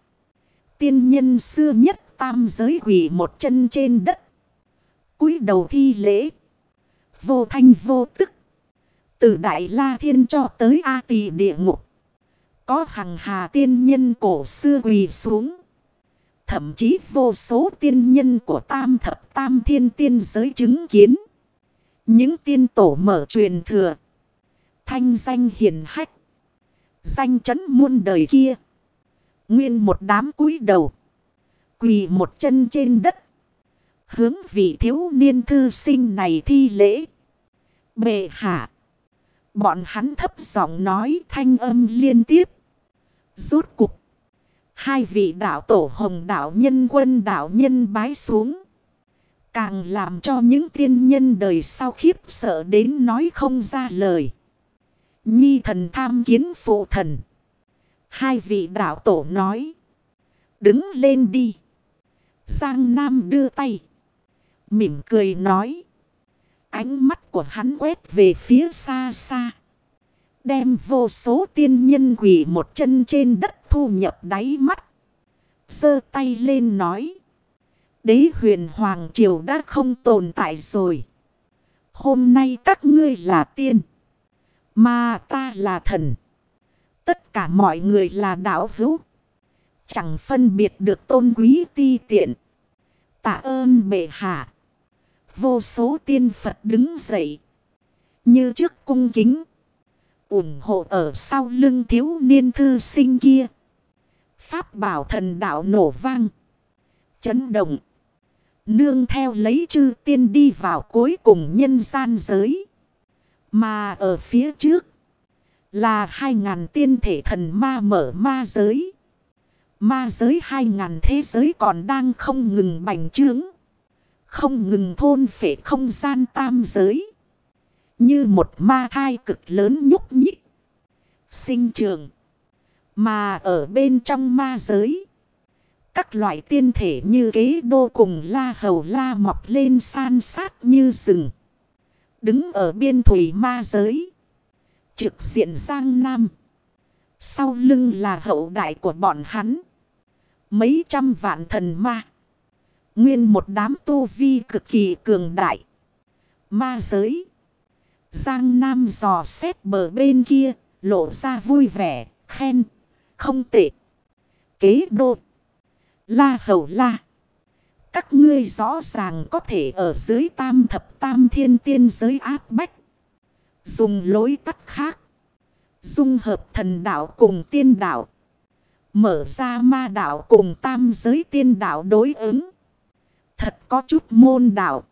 Speaker 1: Tiên nhân xưa nhất tam giới quỷ một chân trên đất cúi đầu thi lễ. Vô thanh vô tức. Từ Đại La Thiên cho tới A Tỳ địa ngục. Có hằng hà tiên nhân cổ xưa quỳ xuống. Thậm chí vô số tiên nhân của tam thập tam thiên tiên giới chứng kiến. Những tiên tổ mở truyền thừa. Thanh danh hiền hách. Danh chấn muôn đời kia. Nguyên một đám cúi đầu. Quỳ một chân trên đất. Hướng vị thiếu niên thư sinh này thi lễ. Bệ hạ. Bọn hắn thấp giọng nói thanh âm liên tiếp. Rốt cục. Hai vị đạo tổ hồng đạo nhân, quân đạo nhân bái xuống. Càng làm cho những tiên nhân đời sau khiếp sợ đến nói không ra lời. Nhi thần tham kiến phụ thần. Hai vị đạo tổ nói. Đứng lên đi. Giang Nam đưa tay. Mỉm cười nói. Ánh mắt của hắn quét về phía xa xa. Đem vô số tiên nhân quỷ một chân trên đất thu nhập đáy mắt. giơ tay lên nói. Đế huyền Hoàng Triều đã không tồn tại rồi. Hôm nay các ngươi là tiên. Mà ta là thần. Tất cả mọi người là đạo hữu. Chẳng phân biệt được tôn quý ti tiện. Tạ ơn bệ hạ. Vô số tiên Phật đứng dậy. Như trước cung kính. ủng hộ ở sau lưng thiếu niên thư sinh kia. Pháp bảo thần đạo nổ vang. Chấn động. Nương theo lấy chư tiên đi vào cuối cùng nhân gian giới. Mà ở phía trước. Là hai ngàn tiên thể thần ma mở ma giới. Ma giới hai ngàn thế giới còn đang không ngừng bành trướng. Không ngừng thôn phệ không gian tam giới. Như một ma thai cực lớn nhúc nhích. Sinh trường. Mà ở bên trong ma giới. Các loại tiên thể như kế đô cùng la hầu la mọc lên san sát như rừng. Đứng ở biên thủy ma giới. Trực diện Giang Nam. Sau lưng là hậu đại của bọn hắn. Mấy trăm vạn thần ma. Nguyên một đám tu vi cực kỳ cường đại. Ma giới. Giang Nam dò xét bờ bên kia. Lộ ra vui vẻ. Khen. Không tệ. Kế đô. La hầu la. Các ngươi rõ ràng có thể ở dưới tam thập tam thiên tiên giới áp bách. Dùng lối tắt khác. Dung hợp thần đạo cùng tiên đạo. Mở ra ma đạo cùng tam giới tiên đạo đối ứng. Thật có chút môn đạo.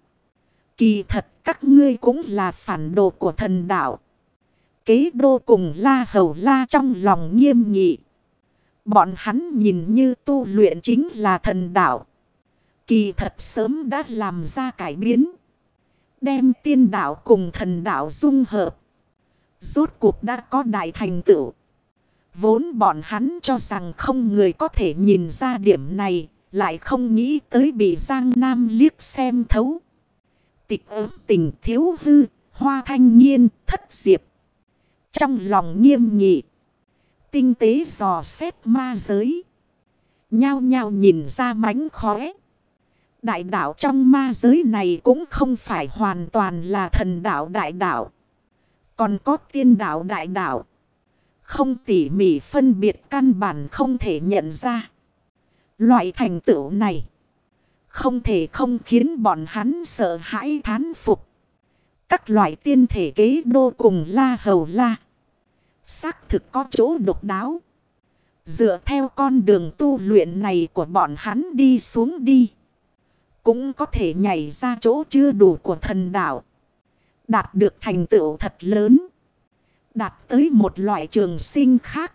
Speaker 1: Kỳ thật các ngươi cũng là phản đồ của thần đạo. Kế đô cùng la hầu la trong lòng nghiêm nghị. Bọn hắn nhìn như tu luyện chính là thần đạo. Kỳ thật sớm đã làm ra cải biến. Đem tiên đạo cùng thần đạo dung hợp. Rốt cuộc đã có đại thành tựu. Vốn bọn hắn cho rằng không người có thể nhìn ra điểm này. Lại không nghĩ tới bị Giang Nam liếc xem thấu. Tịch ớm tình thiếu hư, hoa thanh nhiên, thất diệp. Trong lòng nghiêm nghị. Tinh tế dò xét ma giới. Nhao nhao nhìn ra mánh khóe. Đại đạo trong ma giới này cũng không phải hoàn toàn là thần đạo đại đạo. Còn có tiên đạo đại đạo. Không tỉ mỉ phân biệt căn bản không thể nhận ra. Loại thành tựu này. Không thể không khiến bọn hắn sợ hãi thán phục. Các loại tiên thể kế đô cùng la hầu la. Xác thực có chỗ độc đáo. Dựa theo con đường tu luyện này của bọn hắn đi xuống đi. Cũng có thể nhảy ra chỗ chưa đủ của thần đạo. Đạt được thành tựu thật lớn. Đạt tới một loại trường sinh khác.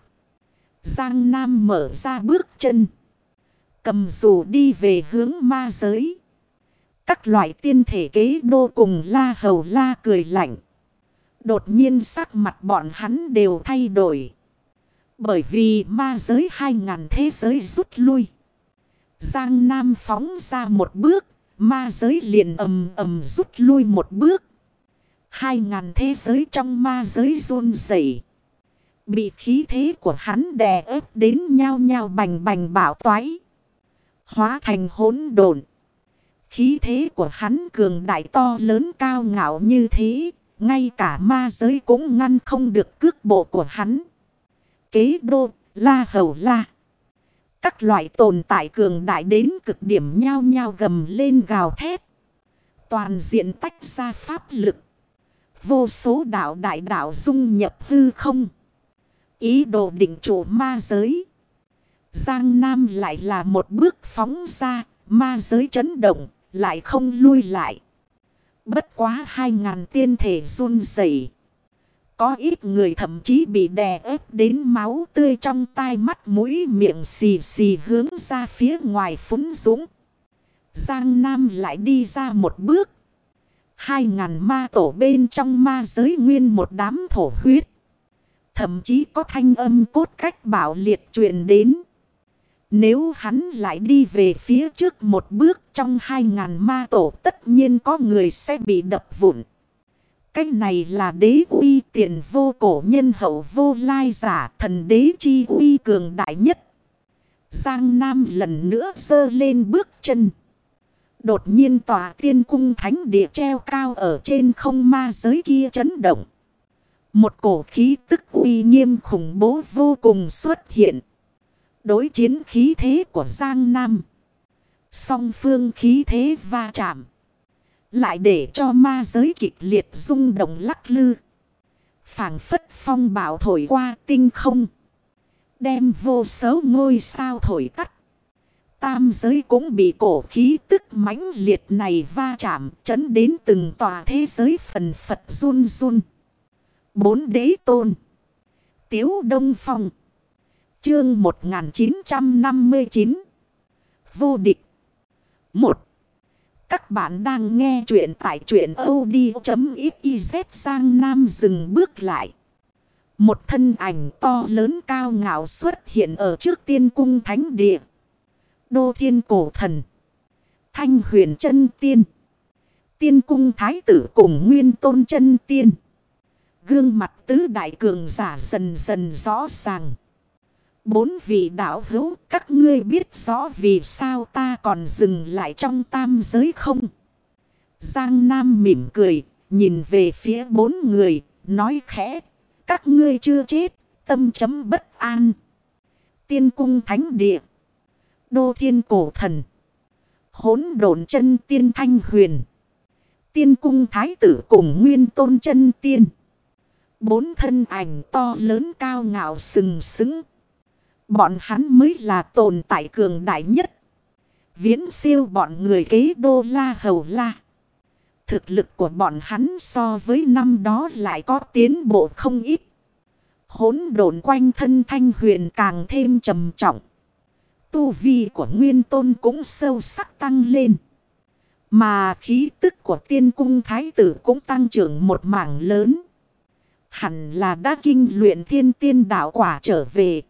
Speaker 1: Giang Nam mở ra bước chân. Cầm dù đi về hướng ma giới. Các loại tiên thể kế đô cùng la hầu la cười lạnh. Đột nhiên sắc mặt bọn hắn đều thay đổi. Bởi vì ma giới hai ngàn thế giới rút lui. Giang Nam phóng ra một bước. Ma giới liền ầm ầm rút lui một bước. Hai ngàn thế giới trong ma giới run rẩy Bị khí thế của hắn đè ép đến nhau nhau bành bành bảo toái. Hóa thành hỗn độn. Khí thế của hắn cường đại to lớn cao ngạo như thế. Ngay cả ma giới cũng ngăn không được cước bộ của hắn. Kế đô, la hầu la. Các loại tồn tại cường đại đến cực điểm nhau nhau gầm lên gào thét. Toàn diện tách ra pháp lực. Vô số đạo đại đạo dung nhập hư không. Ý đồ định chủ ma giới. Giang Nam lại là một bước phóng ra. Ma giới chấn động. Lại không lui lại. Bất quá hai ngàn tiên thể run rẩy. Có ít người thậm chí bị đè ép đến máu tươi trong tai mắt, mũi miệng xì xì hướng ra phía ngoài phúng dũng. Giang Nam lại đi ra một bước. Hai ngàn ma tổ bên trong ma giới nguyên một đám thổ huyết. Thậm chí có thanh âm cốt cách bảo liệt truyền đến. Nếu hắn lại đi về phía trước một bước trong hai ngàn ma tổ, tất nhiên có người sẽ bị đập vụn. Cách này là đế uy tiền vô cổ nhân hậu vô lai giả thần đế chi uy cường đại nhất. Giang Nam lần nữa dơ lên bước chân. Đột nhiên tòa tiên cung thánh địa treo cao ở trên không ma giới kia chấn động. Một cổ khí tức uy nghiêm khủng bố vô cùng xuất hiện. Đối chiến khí thế của Giang Nam. Song phương khí thế va chạm. Lại để cho ma giới kịch liệt rung động lắc lư. phảng phất phong bảo thổi qua tinh không. Đem vô số ngôi sao thổi tắt. Tam giới cũng bị cổ khí tức mãnh liệt này va chạm, chấn đến từng tòa thế giới phần Phật run run. Bốn đế tôn. Tiếu Đông Phong. Chương 1959. Vô địch. một Các bạn đang nghe chuyện tại chuyện od.xyz sang Nam dừng bước lại. Một thân ảnh to lớn cao ngạo xuất hiện ở trước tiên cung thánh địa. Đô thiên cổ thần. Thanh huyền chân tiên. Tiên cung thái tử cùng nguyên tôn chân tiên. Gương mặt tứ đại cường giả dần dần rõ ràng. Bốn vị đạo hữu các ngươi biết rõ vì sao ta còn dừng lại trong tam giới không? Giang Nam mỉm cười, nhìn về phía bốn người, nói khẽ. Các ngươi chưa chết, tâm chấm bất an. Tiên cung thánh địa. Đô thiên cổ thần. Hốn độn chân tiên thanh huyền. Tiên cung thái tử cùng nguyên tôn chân tiên. Bốn thân ảnh to lớn cao ngạo sừng sững. Bọn hắn mới là tồn tại cường đại nhất. Viễn siêu bọn người kế đô la hầu la. Thực lực của bọn hắn so với năm đó lại có tiến bộ không ít. Hốn đồn quanh thân thanh huyền càng thêm trầm trọng. Tu vi của nguyên tôn cũng sâu sắc tăng lên. Mà khí tức của tiên cung thái tử cũng tăng trưởng một mảng lớn. Hẳn là đã kinh luyện thiên tiên đạo quả trở về.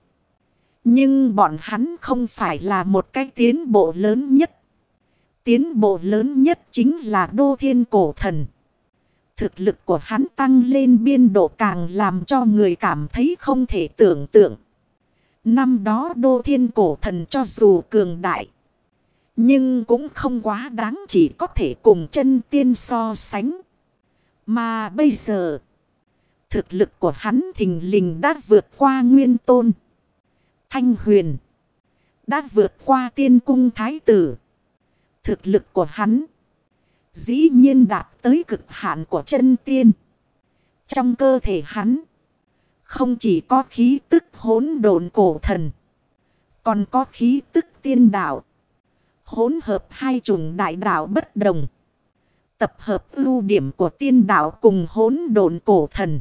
Speaker 1: Nhưng bọn hắn không phải là một cái tiến bộ lớn nhất. Tiến bộ lớn nhất chính là đô thiên cổ thần. Thực lực của hắn tăng lên biên độ càng làm cho người cảm thấy không thể tưởng tượng. Năm đó đô thiên cổ thần cho dù cường đại. Nhưng cũng không quá đáng chỉ có thể cùng chân tiên so sánh. Mà bây giờ, thực lực của hắn thình lình đã vượt qua nguyên tôn. Thanh huyền, đã vượt qua tiên cung thái tử. Thực lực của hắn, dĩ nhiên đạt tới cực hạn của chân tiên. Trong cơ thể hắn, không chỉ có khí tức hỗn độn cổ thần. Còn có khí tức tiên đạo. Hỗn hợp hai chủng đại đạo bất đồng. Tập hợp ưu điểm của tiên đạo cùng hỗn độn cổ thần.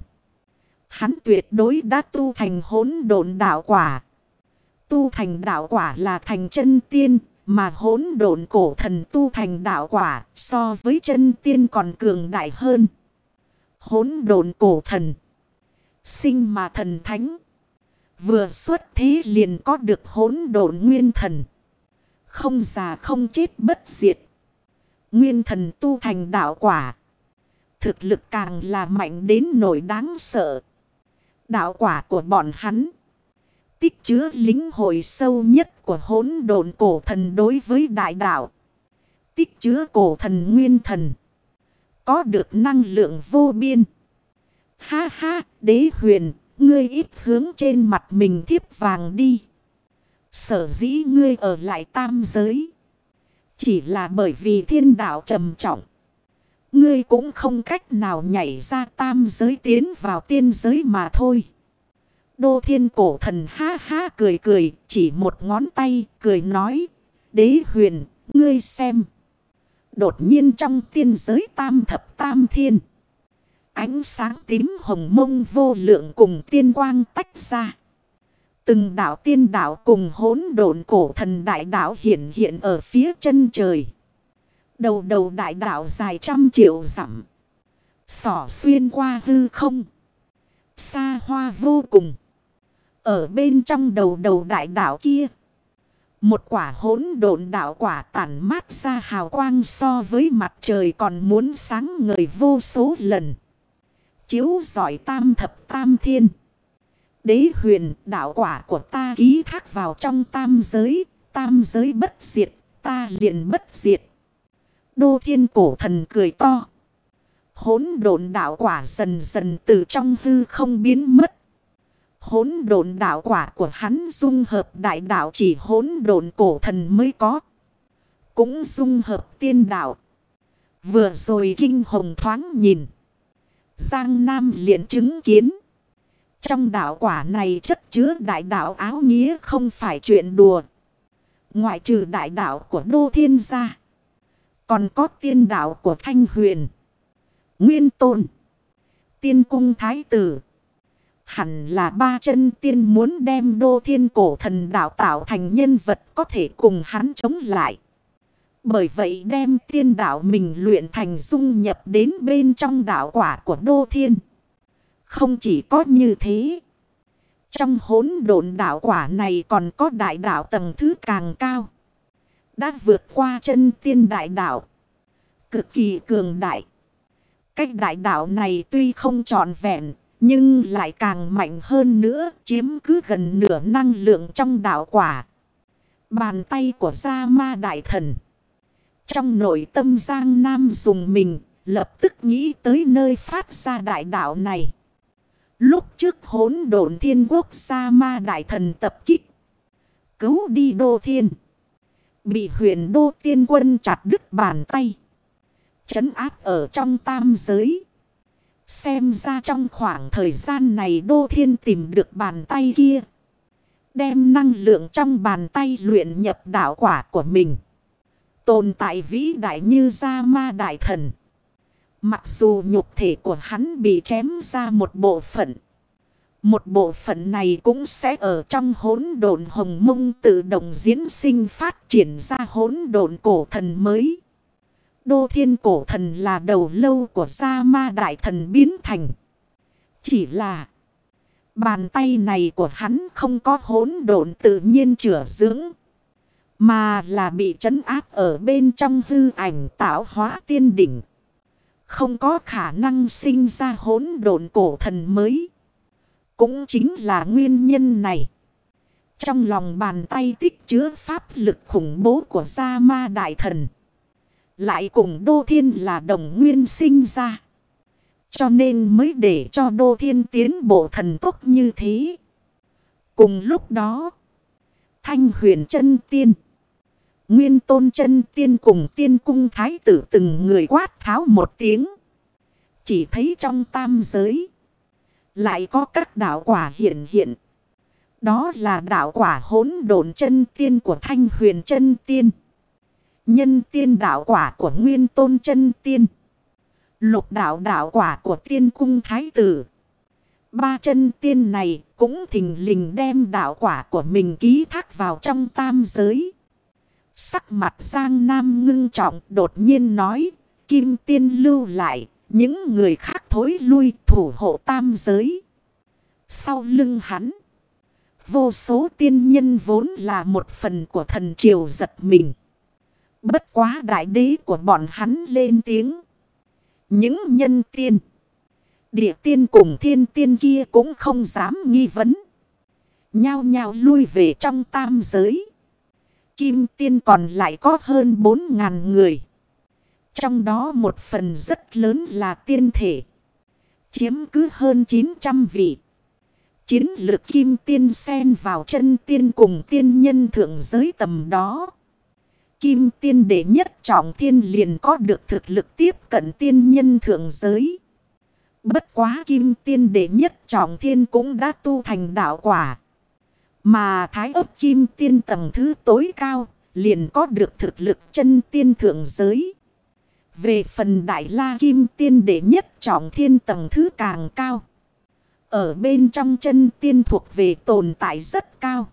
Speaker 1: Hắn tuyệt đối đã tu thành hỗn độn đạo quả. Tu thành đạo quả là thành chân tiên. Mà hỗn độn cổ thần tu thành đạo quả so với chân tiên còn cường đại hơn. Hỗn độn cổ thần. Sinh mà thần thánh. Vừa xuất thế liền có được hỗn độn nguyên thần. Không già không chết bất diệt. Nguyên thần tu thành đạo quả. Thực lực càng là mạnh đến nỗi đáng sợ. Đạo quả của bọn hắn. Tích chứa lính hội sâu nhất của hỗn độn cổ thần đối với đại đạo. Tích chứa cổ thần nguyên thần. Có được năng lượng vô biên. Ha ha, đế huyền, ngươi ít hướng trên mặt mình thiếp vàng đi. Sở dĩ ngươi ở lại tam giới. Chỉ là bởi vì thiên đạo trầm trọng. Ngươi cũng không cách nào nhảy ra tam giới tiến vào tiên giới mà thôi. Đô thiên cổ thần ha ha cười cười, chỉ một ngón tay, cười nói. Đế huyền, ngươi xem. Đột nhiên trong tiên giới tam thập tam thiên. Ánh sáng tím hồng mông vô lượng cùng tiên quang tách ra. Từng đảo tiên đảo cùng hỗn độn cổ thần đại đảo hiện hiện ở phía chân trời. Đầu đầu đại đảo dài trăm triệu dặm. Sỏ xuyên qua hư không. Xa hoa vô cùng. Ở bên trong đầu đầu đại đảo kia. Một quả hỗn độn đạo quả tản mát ra hào quang so với mặt trời còn muốn sáng ngời vô số lần chiếu giỏi tam thập tam thiên. Đế huyền đạo quả của ta ký thác vào trong tam giới, tam giới bất diệt, ta liền bất diệt. Đô thiên cổ thần cười to. Hốn độn đạo quả dần dần từ trong hư không biến mất. Hốn độn đạo quả của hắn dung hợp đại đạo chỉ hốn độn cổ thần mới có. Cũng dung hợp tiên đạo. Vừa rồi kinh hồng thoáng nhìn. Giang Nam liền chứng kiến. Trong đạo quả này chất chứa đại đạo áo nghĩa không phải chuyện đùa. Ngoại trừ đại đạo của Đô Thiên gia. Còn có tiên đạo của Thanh Huyền. Nguyên Tôn. Tiên Cung Thái Tử. Hẳn là ba chân tiên muốn đem Đô Thiên Cổ Thần đạo tạo thành nhân vật có thể cùng hắn chống lại. Bởi vậy đem tiên đạo mình luyện thành dung nhập đến bên trong đạo quả của Đô Thiên. Không chỉ có như thế. Trong hỗn độn đạo quả này còn có đại đạo tầng thứ càng cao. Đã vượt qua chân tiên đại đạo. Cực kỳ cường đại. Cách đại đạo này tuy không trọn vẹn. Nhưng lại càng mạnh hơn nữa. Chiếm cứ gần nửa năng lượng trong đạo quả. Bàn tay của Gia Ma Đại Thần. Trong nội tâm Giang Nam dùng mình. Lập tức nghĩ tới nơi phát ra đại đạo này. Lúc trước hỗn độn thiên quốc sa ma đại thần tập kích. Cứu đi đô thiên. Bị huyền đô tiên quân chặt đứt bàn tay. Chấn áp ở trong tam giới. Xem ra trong khoảng thời gian này đô thiên tìm được bàn tay kia. Đem năng lượng trong bàn tay luyện nhập đạo quả của mình. Tồn tại vĩ đại như gia ma đại thần. Mặc dù nhục thể của hắn bị chém ra một bộ phận. Một bộ phận này cũng sẽ ở trong hỗn độn hồng mông tự động diễn sinh phát triển ra hỗn độn cổ thần mới. Đô thiên cổ thần là đầu lâu của gia ma đại thần biến thành. Chỉ là, bàn tay này của hắn không có hỗn độn tự nhiên chữa dưỡng. Mà là bị trấn áp ở bên trong hư ảnh tạo hóa tiên đỉnh. Không có khả năng sinh ra hỗn độn cổ thần mới. Cũng chính là nguyên nhân này. Trong lòng bàn tay tích chứa pháp lực khủng bố của Gia Ma Đại Thần. Lại cùng Đô Thiên là đồng nguyên sinh ra. Cho nên mới để cho Đô Thiên tiến bộ thần tốc như thế. Cùng lúc đó, Thanh huyền chân tiên. Nguyên tôn chân tiên cùng tiên cung thái tử từng người quát tháo một tiếng. Chỉ thấy trong tam giới. Lại có các đạo quả hiện hiện. Đó là đạo quả hỗn độn chân tiên của thanh huyền chân tiên. Nhân tiên đạo quả của nguyên tôn chân tiên. Lục đạo đạo quả của tiên cung thái tử. Ba chân tiên này cũng thình lình đem đạo quả của mình ký thác vào trong tam giới. Sắc mặt Giang Nam ngưng trọng đột nhiên nói, Kim Tiên lưu lại, những người khác thối lui thủ hộ tam giới. Sau lưng hắn, vô số tiên nhân vốn là một phần của thần triều giật mình. Bất quá đại đế của bọn hắn lên tiếng. Những nhân tiên, địa tiên cùng thiên tiên kia cũng không dám nghi vấn. Nhao nhao lui về trong tam giới. Kim tiên còn lại có hơn 4.000 người. Trong đó một phần rất lớn là tiên thể. Chiếm cứ hơn 900 vị. Chiến lược kim tiên xen vào chân tiên cùng tiên nhân thượng giới tầm đó. Kim tiên đệ nhất trọng thiên liền có được thực lực tiếp cận tiên nhân thượng giới. Bất quá kim tiên đệ nhất trọng thiên cũng đã tu thành đạo quả. Mà thái ấp kim tiên tầng thứ tối cao liền có được thực lực chân tiên thượng giới. Về phần đại la kim tiên đệ nhất trọng thiên tầng thứ càng cao. Ở bên trong chân tiên thuộc về tồn tại rất cao.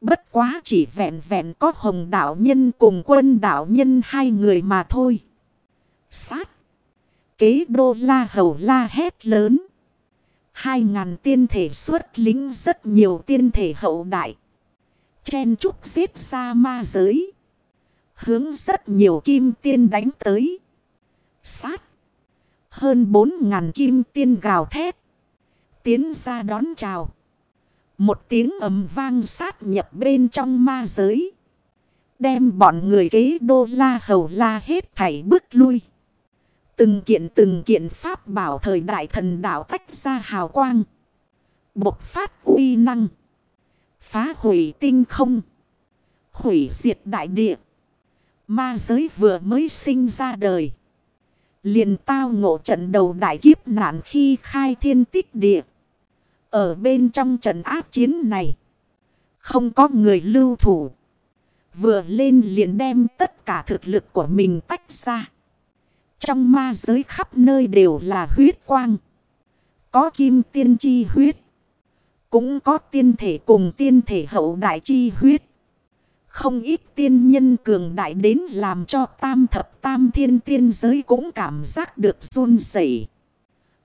Speaker 1: Bất quá chỉ vẹn vẹn có hồng đạo nhân cùng quân đạo nhân hai người mà thôi. Sát. Kế đô la hầu la hét lớn. Hai ngàn tiên thể xuất lính rất nhiều tiên thể hậu đại. Chen trúc giết ra ma giới. Hướng rất nhiều kim tiên đánh tới. Sát. Hơn bốn ngàn kim tiên gào thét. Tiến ra đón chào. Một tiếng ầm vang sát nhập bên trong ma giới. Đem bọn người kế đô la hầu la hết thảy bước lui. Từng kiện từng kiện pháp bảo thời đại thần đạo tách ra hào quang. Bộc phát uy năng. Phá hủy tinh không. Hủy diệt đại địa. Ma giới vừa mới sinh ra đời. Liền tao ngộ trận đầu đại kiếp nạn khi khai thiên tích địa. Ở bên trong trận áp chiến này. Không có người lưu thủ. Vừa lên liền đem tất cả thực lực của mình tách ra. Trong ma giới khắp nơi đều là huyết quang. Có kim tiên chi huyết. Cũng có tiên thể cùng tiên thể hậu đại chi huyết. Không ít tiên nhân cường đại đến làm cho tam thập tam thiên tiên giới cũng cảm giác được run rẩy.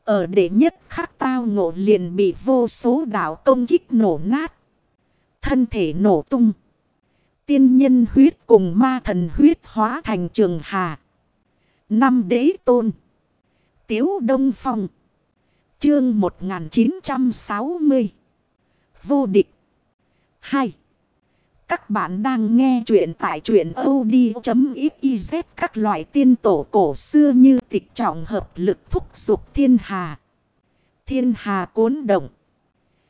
Speaker 1: Ở đệ nhất khắc tao ngộ liền bị vô số đảo công kích nổ nát. Thân thể nổ tung. Tiên nhân huyết cùng ma thần huyết hóa thành trường hà. Năm đế tôn. Tiếu Đông Phong. Chương 1960. Vô địch. 2. Các bạn đang nghe chuyện tại truyện od.xyz các loại tiên tổ cổ xưa như tịch trọng hợp lực thúc dục thiên hà. Thiên hà cuốn động.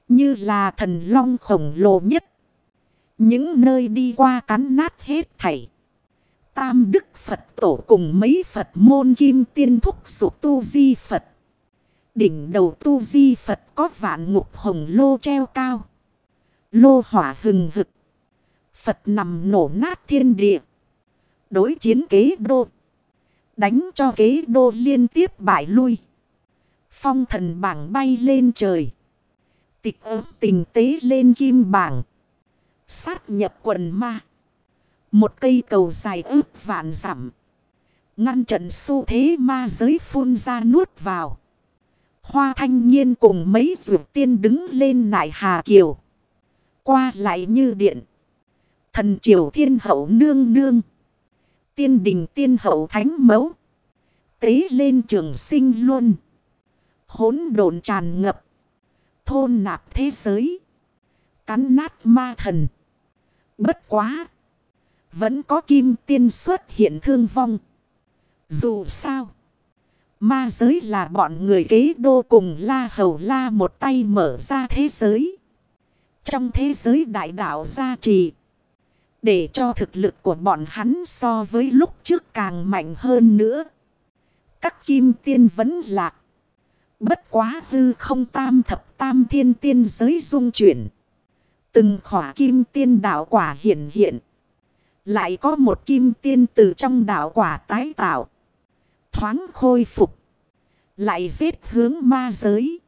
Speaker 1: Như là thần long khổng lồ nhất. Những nơi đi qua cắn nát hết thảy. Tam Đức Phật tổ cùng mấy Phật môn kim tiên thúc dục tu di Phật. Đỉnh đầu tu di Phật có vạn ngục hồng lô treo cao. Lô hỏa hừng hực. Phật nằm nổ nát thiên địa. Đối chiến kế đô. Đánh cho kế đô liên tiếp bại lui. Phong thần bảng bay lên trời. Tịch ớt tình tế lên kim bảng. Sát nhập quần ma. Một cây cầu dài ước vạn dặm Ngăn trận xu thế ma giới phun ra nuốt vào. Hoa thanh nhiên cùng mấy rượu tiên đứng lên nại hà kiều. Qua lại như điện. Thần triều thiên hậu nương nương. Tiên đình tiên hậu thánh mẫu. Tế lên trường sinh luôn. Hốn đồn tràn ngập. Thôn nạp thế giới. Cắn nát ma thần. Bất quá. Vẫn có kim tiên xuất hiện thương vong. Dù sao. Ma giới là bọn người kế đô cùng la hầu la một tay mở ra thế giới. Trong thế giới đại đạo gia trì. Để cho thực lực của bọn hắn so với lúc trước càng mạnh hơn nữa. Các kim tiên vẫn lạc. Bất quá hư không tam thập tam thiên tiên giới dung chuyển. Từng khỏa kim tiên đạo quả hiện hiện. Lại có một kim tiên từ trong đạo quả tái tạo. Thoáng khôi phục. Lại giết hướng ma giới.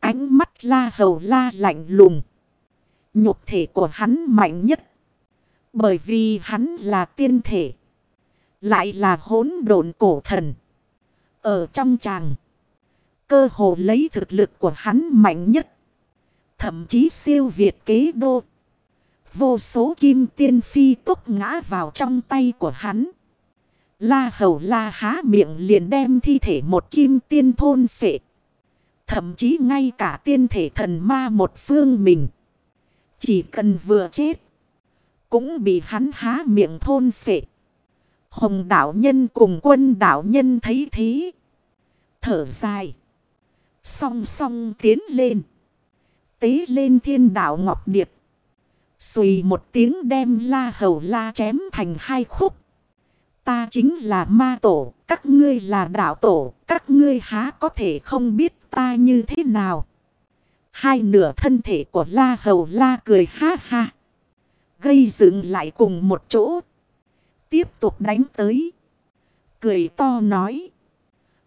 Speaker 1: Ánh mắt la hầu la lạnh lùng. Nhục thể của hắn mạnh nhất. Bởi vì hắn là tiên thể. Lại là hỗn độn cổ thần. Ở trong tràng. Cơ hồ lấy thực lực của hắn mạnh nhất. Thậm chí siêu việt kế đô. Vô số kim tiên phi túc ngã vào trong tay của hắn. La hầu la há miệng liền đem thi thể một kim tiên thôn phệ. Thậm chí ngay cả tiên thể thần ma một phương mình. Chỉ cần vừa chết. Cũng bị hắn há miệng thôn phệ. Hồng đạo nhân cùng quân đạo nhân thấy thế. Thở dài. Song song tiến lên. Tế lên thiên đạo Ngọc Điệp. Xùi một tiếng đem la hầu la chém thành hai khúc. Ta chính là ma tổ, các ngươi là đạo tổ, các ngươi há có thể không biết ta như thế nào. Hai nửa thân thể của la hầu la cười ha ha. Gây dựng lại cùng một chỗ. Tiếp tục đánh tới. Cười to nói.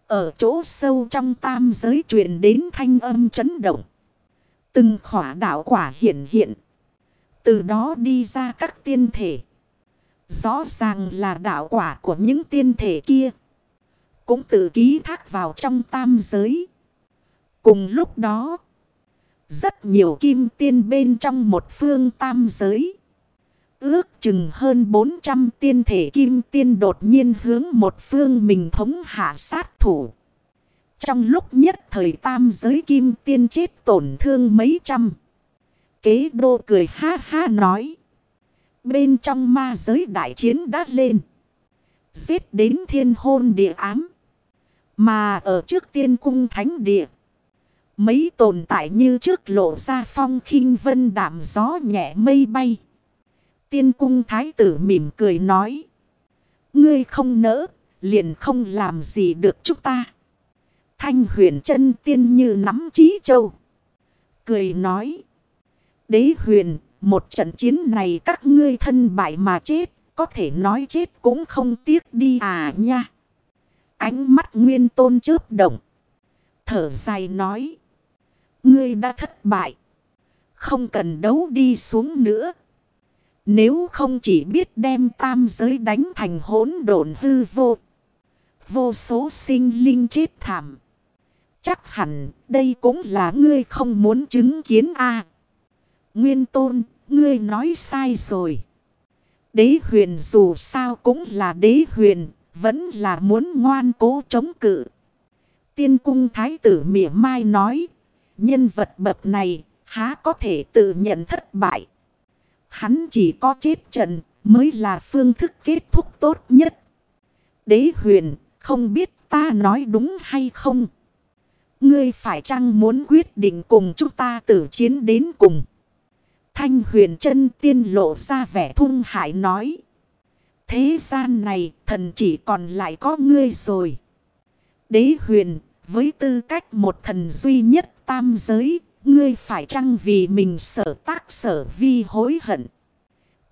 Speaker 1: Ở chỗ sâu trong tam giới truyền đến thanh âm chấn động. Từng khỏa đạo quả hiện hiện. Từ đó đi ra các tiên thể. Rõ ràng là đạo quả của những tiên thể kia. Cũng tự ký thác vào trong tam giới. Cùng lúc đó. Rất nhiều kim tiên bên trong một phương tam giới. Ước chừng hơn 400 tiên thể kim tiên đột nhiên hướng một phương mình thống hạ sát thủ. Trong lúc nhất thời tam giới kim tiên chết tổn thương mấy trăm. Kế đô cười ha ha nói. Bên trong ma giới đại chiến đã lên. Giết đến thiên hôn địa ám. Mà ở trước tiên cung thánh địa. Mấy tồn tại như trước lộ ra phong khinh vân đạm gió nhẹ mây bay. Tiên cung thái tử mỉm cười nói. Ngươi không nỡ, liền không làm gì được chúng ta. Thanh huyền chân tiên như nắm trí châu. Cười nói. Đế huyền, một trận chiến này các ngươi thân bại mà chết. Có thể nói chết cũng không tiếc đi à nha. Ánh mắt nguyên tôn chớp động. Thở dài nói. Ngươi đã thất bại. Không cần đấu đi xuống nữa. Nếu không chỉ biết đem tam giới đánh thành hỗn độn hư vô. Vô số sinh linh chết thảm. Chắc hẳn đây cũng là ngươi không muốn chứng kiến a Nguyên tôn, ngươi nói sai rồi. Đế huyền dù sao cũng là đế huyền, vẫn là muốn ngoan cố chống cự. Tiên cung thái tử mỉa mai nói, nhân vật bậc này há có thể tự nhận thất bại. Hắn chỉ có chết trận mới là phương thức kết thúc tốt nhất. Đế huyền, không biết ta nói đúng hay không? Ngươi phải chăng muốn quyết định cùng chúng ta tử chiến đến cùng? Thanh huyền chân tiên lộ ra vẻ thung hại nói. Thế gian này thần chỉ còn lại có ngươi rồi. Đế huyền với tư cách một thần duy nhất tam giới. Ngươi phải chăng vì mình sở tác sở vi hối hận.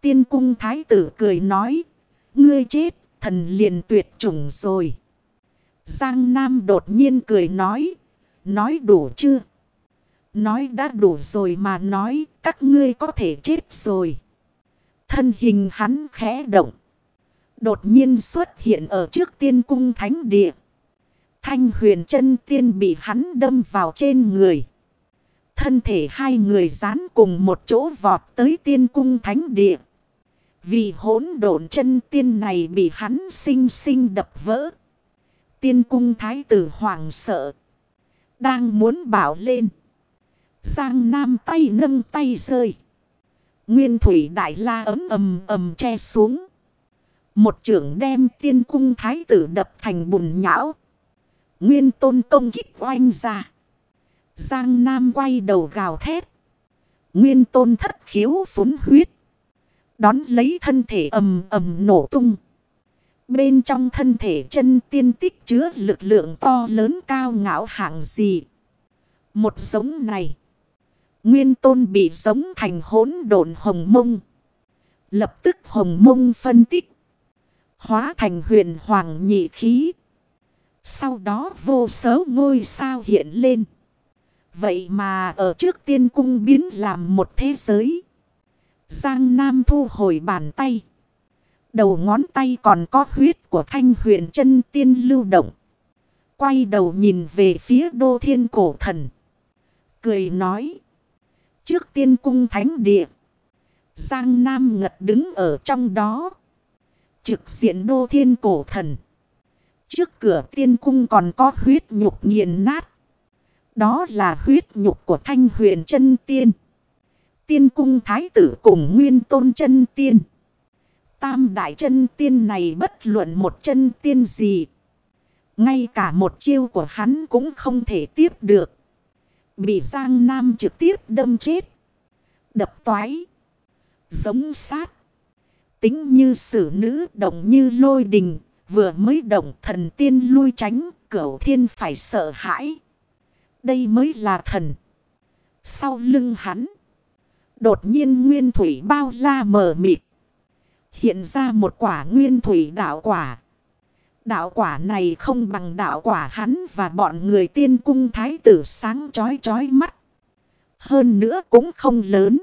Speaker 1: Tiên cung thái tử cười nói. Ngươi chết, thần liền tuyệt chủng rồi. Giang Nam đột nhiên cười nói. Nói đủ chưa? Nói đã đủ rồi mà nói, các ngươi có thể chết rồi. Thân hình hắn khẽ động. Đột nhiên xuất hiện ở trước tiên cung thánh địa. Thanh huyền chân tiên bị hắn đâm vào trên người. Thân thể hai người dán cùng một chỗ vọt tới tiên cung thánh địa. Vì hỗn độn chân tiên này bị hắn sinh sinh đập vỡ. Tiên cung thái tử hoàng sợ. Đang muốn bảo lên. Giang Nam tay nâng tay rơi. Nguyên thủy đại la ấm ầm ầm che xuống. Một trưởng đem tiên cung thái tử đập thành bùn nhão. Nguyên tôn công kích oanh ra. Giang Nam quay đầu gào thét. Nguyên tôn thất khiếu phúng huyết. Đón lấy thân thể ầm ầm nổ tung. Bên trong thân thể chân tiên tích chứa lực lượng to lớn cao ngạo hạng gì. Một giống này. Nguyên tôn bị giống thành hỗn độn hồng mông. Lập tức hồng mông phân tích. Hóa thành huyền hoàng nhị khí. Sau đó vô số ngôi sao hiện lên. Vậy mà ở trước tiên cung biến làm một thế giới. Giang Nam thu hồi bàn tay. Đầu ngón tay còn có huyết của thanh huyền chân tiên lưu động. Quay đầu nhìn về phía đô thiên cổ thần. Cười nói. Trước tiên cung thánh địa. Giang Nam ngật đứng ở trong đó. Trực diện đô thiên cổ thần. Trước cửa tiên cung còn có huyết nhục nghiền nát. Đó là huyết nhục của thanh huyền chân tiên. Tiên cung thái tử cùng nguyên tôn chân tiên. Tam đại chân tiên này bất luận một chân tiên gì. Ngay cả một chiêu của hắn cũng không thể tiếp được. Bị Giang Nam trực tiếp đâm chết. Đập toái. Giống sát. Tính như sử nữ, động như lôi đình. Vừa mới động thần tiên lui tránh. Cửu thiên phải sợ hãi. Đây mới là thần. Sau lưng hắn. Đột nhiên nguyên thủy bao la mờ mịt. Hiện ra một quả nguyên thủy đạo quả. Đạo quả này không bằng đạo quả hắn và bọn người tiên cung thái tử sáng chói chói mắt. Hơn nữa cũng không lớn.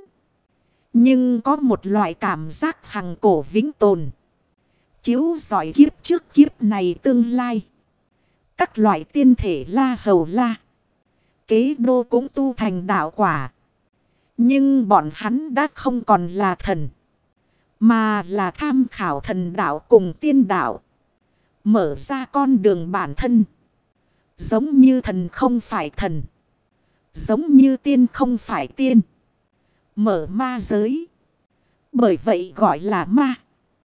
Speaker 1: Nhưng có một loại cảm giác hằng cổ vĩnh tồn. Chiếu giỏi kiếp trước kiếp này tương lai. Các loại tiên thể la hầu la. Kế đô cũng tu thành đạo quả. Nhưng bọn hắn đã không còn là thần. Mà là tham khảo thần đạo cùng tiên đạo. Mở ra con đường bản thân. Giống như thần không phải thần. Giống như tiên không phải tiên. Mở ma giới. Bởi vậy gọi là ma.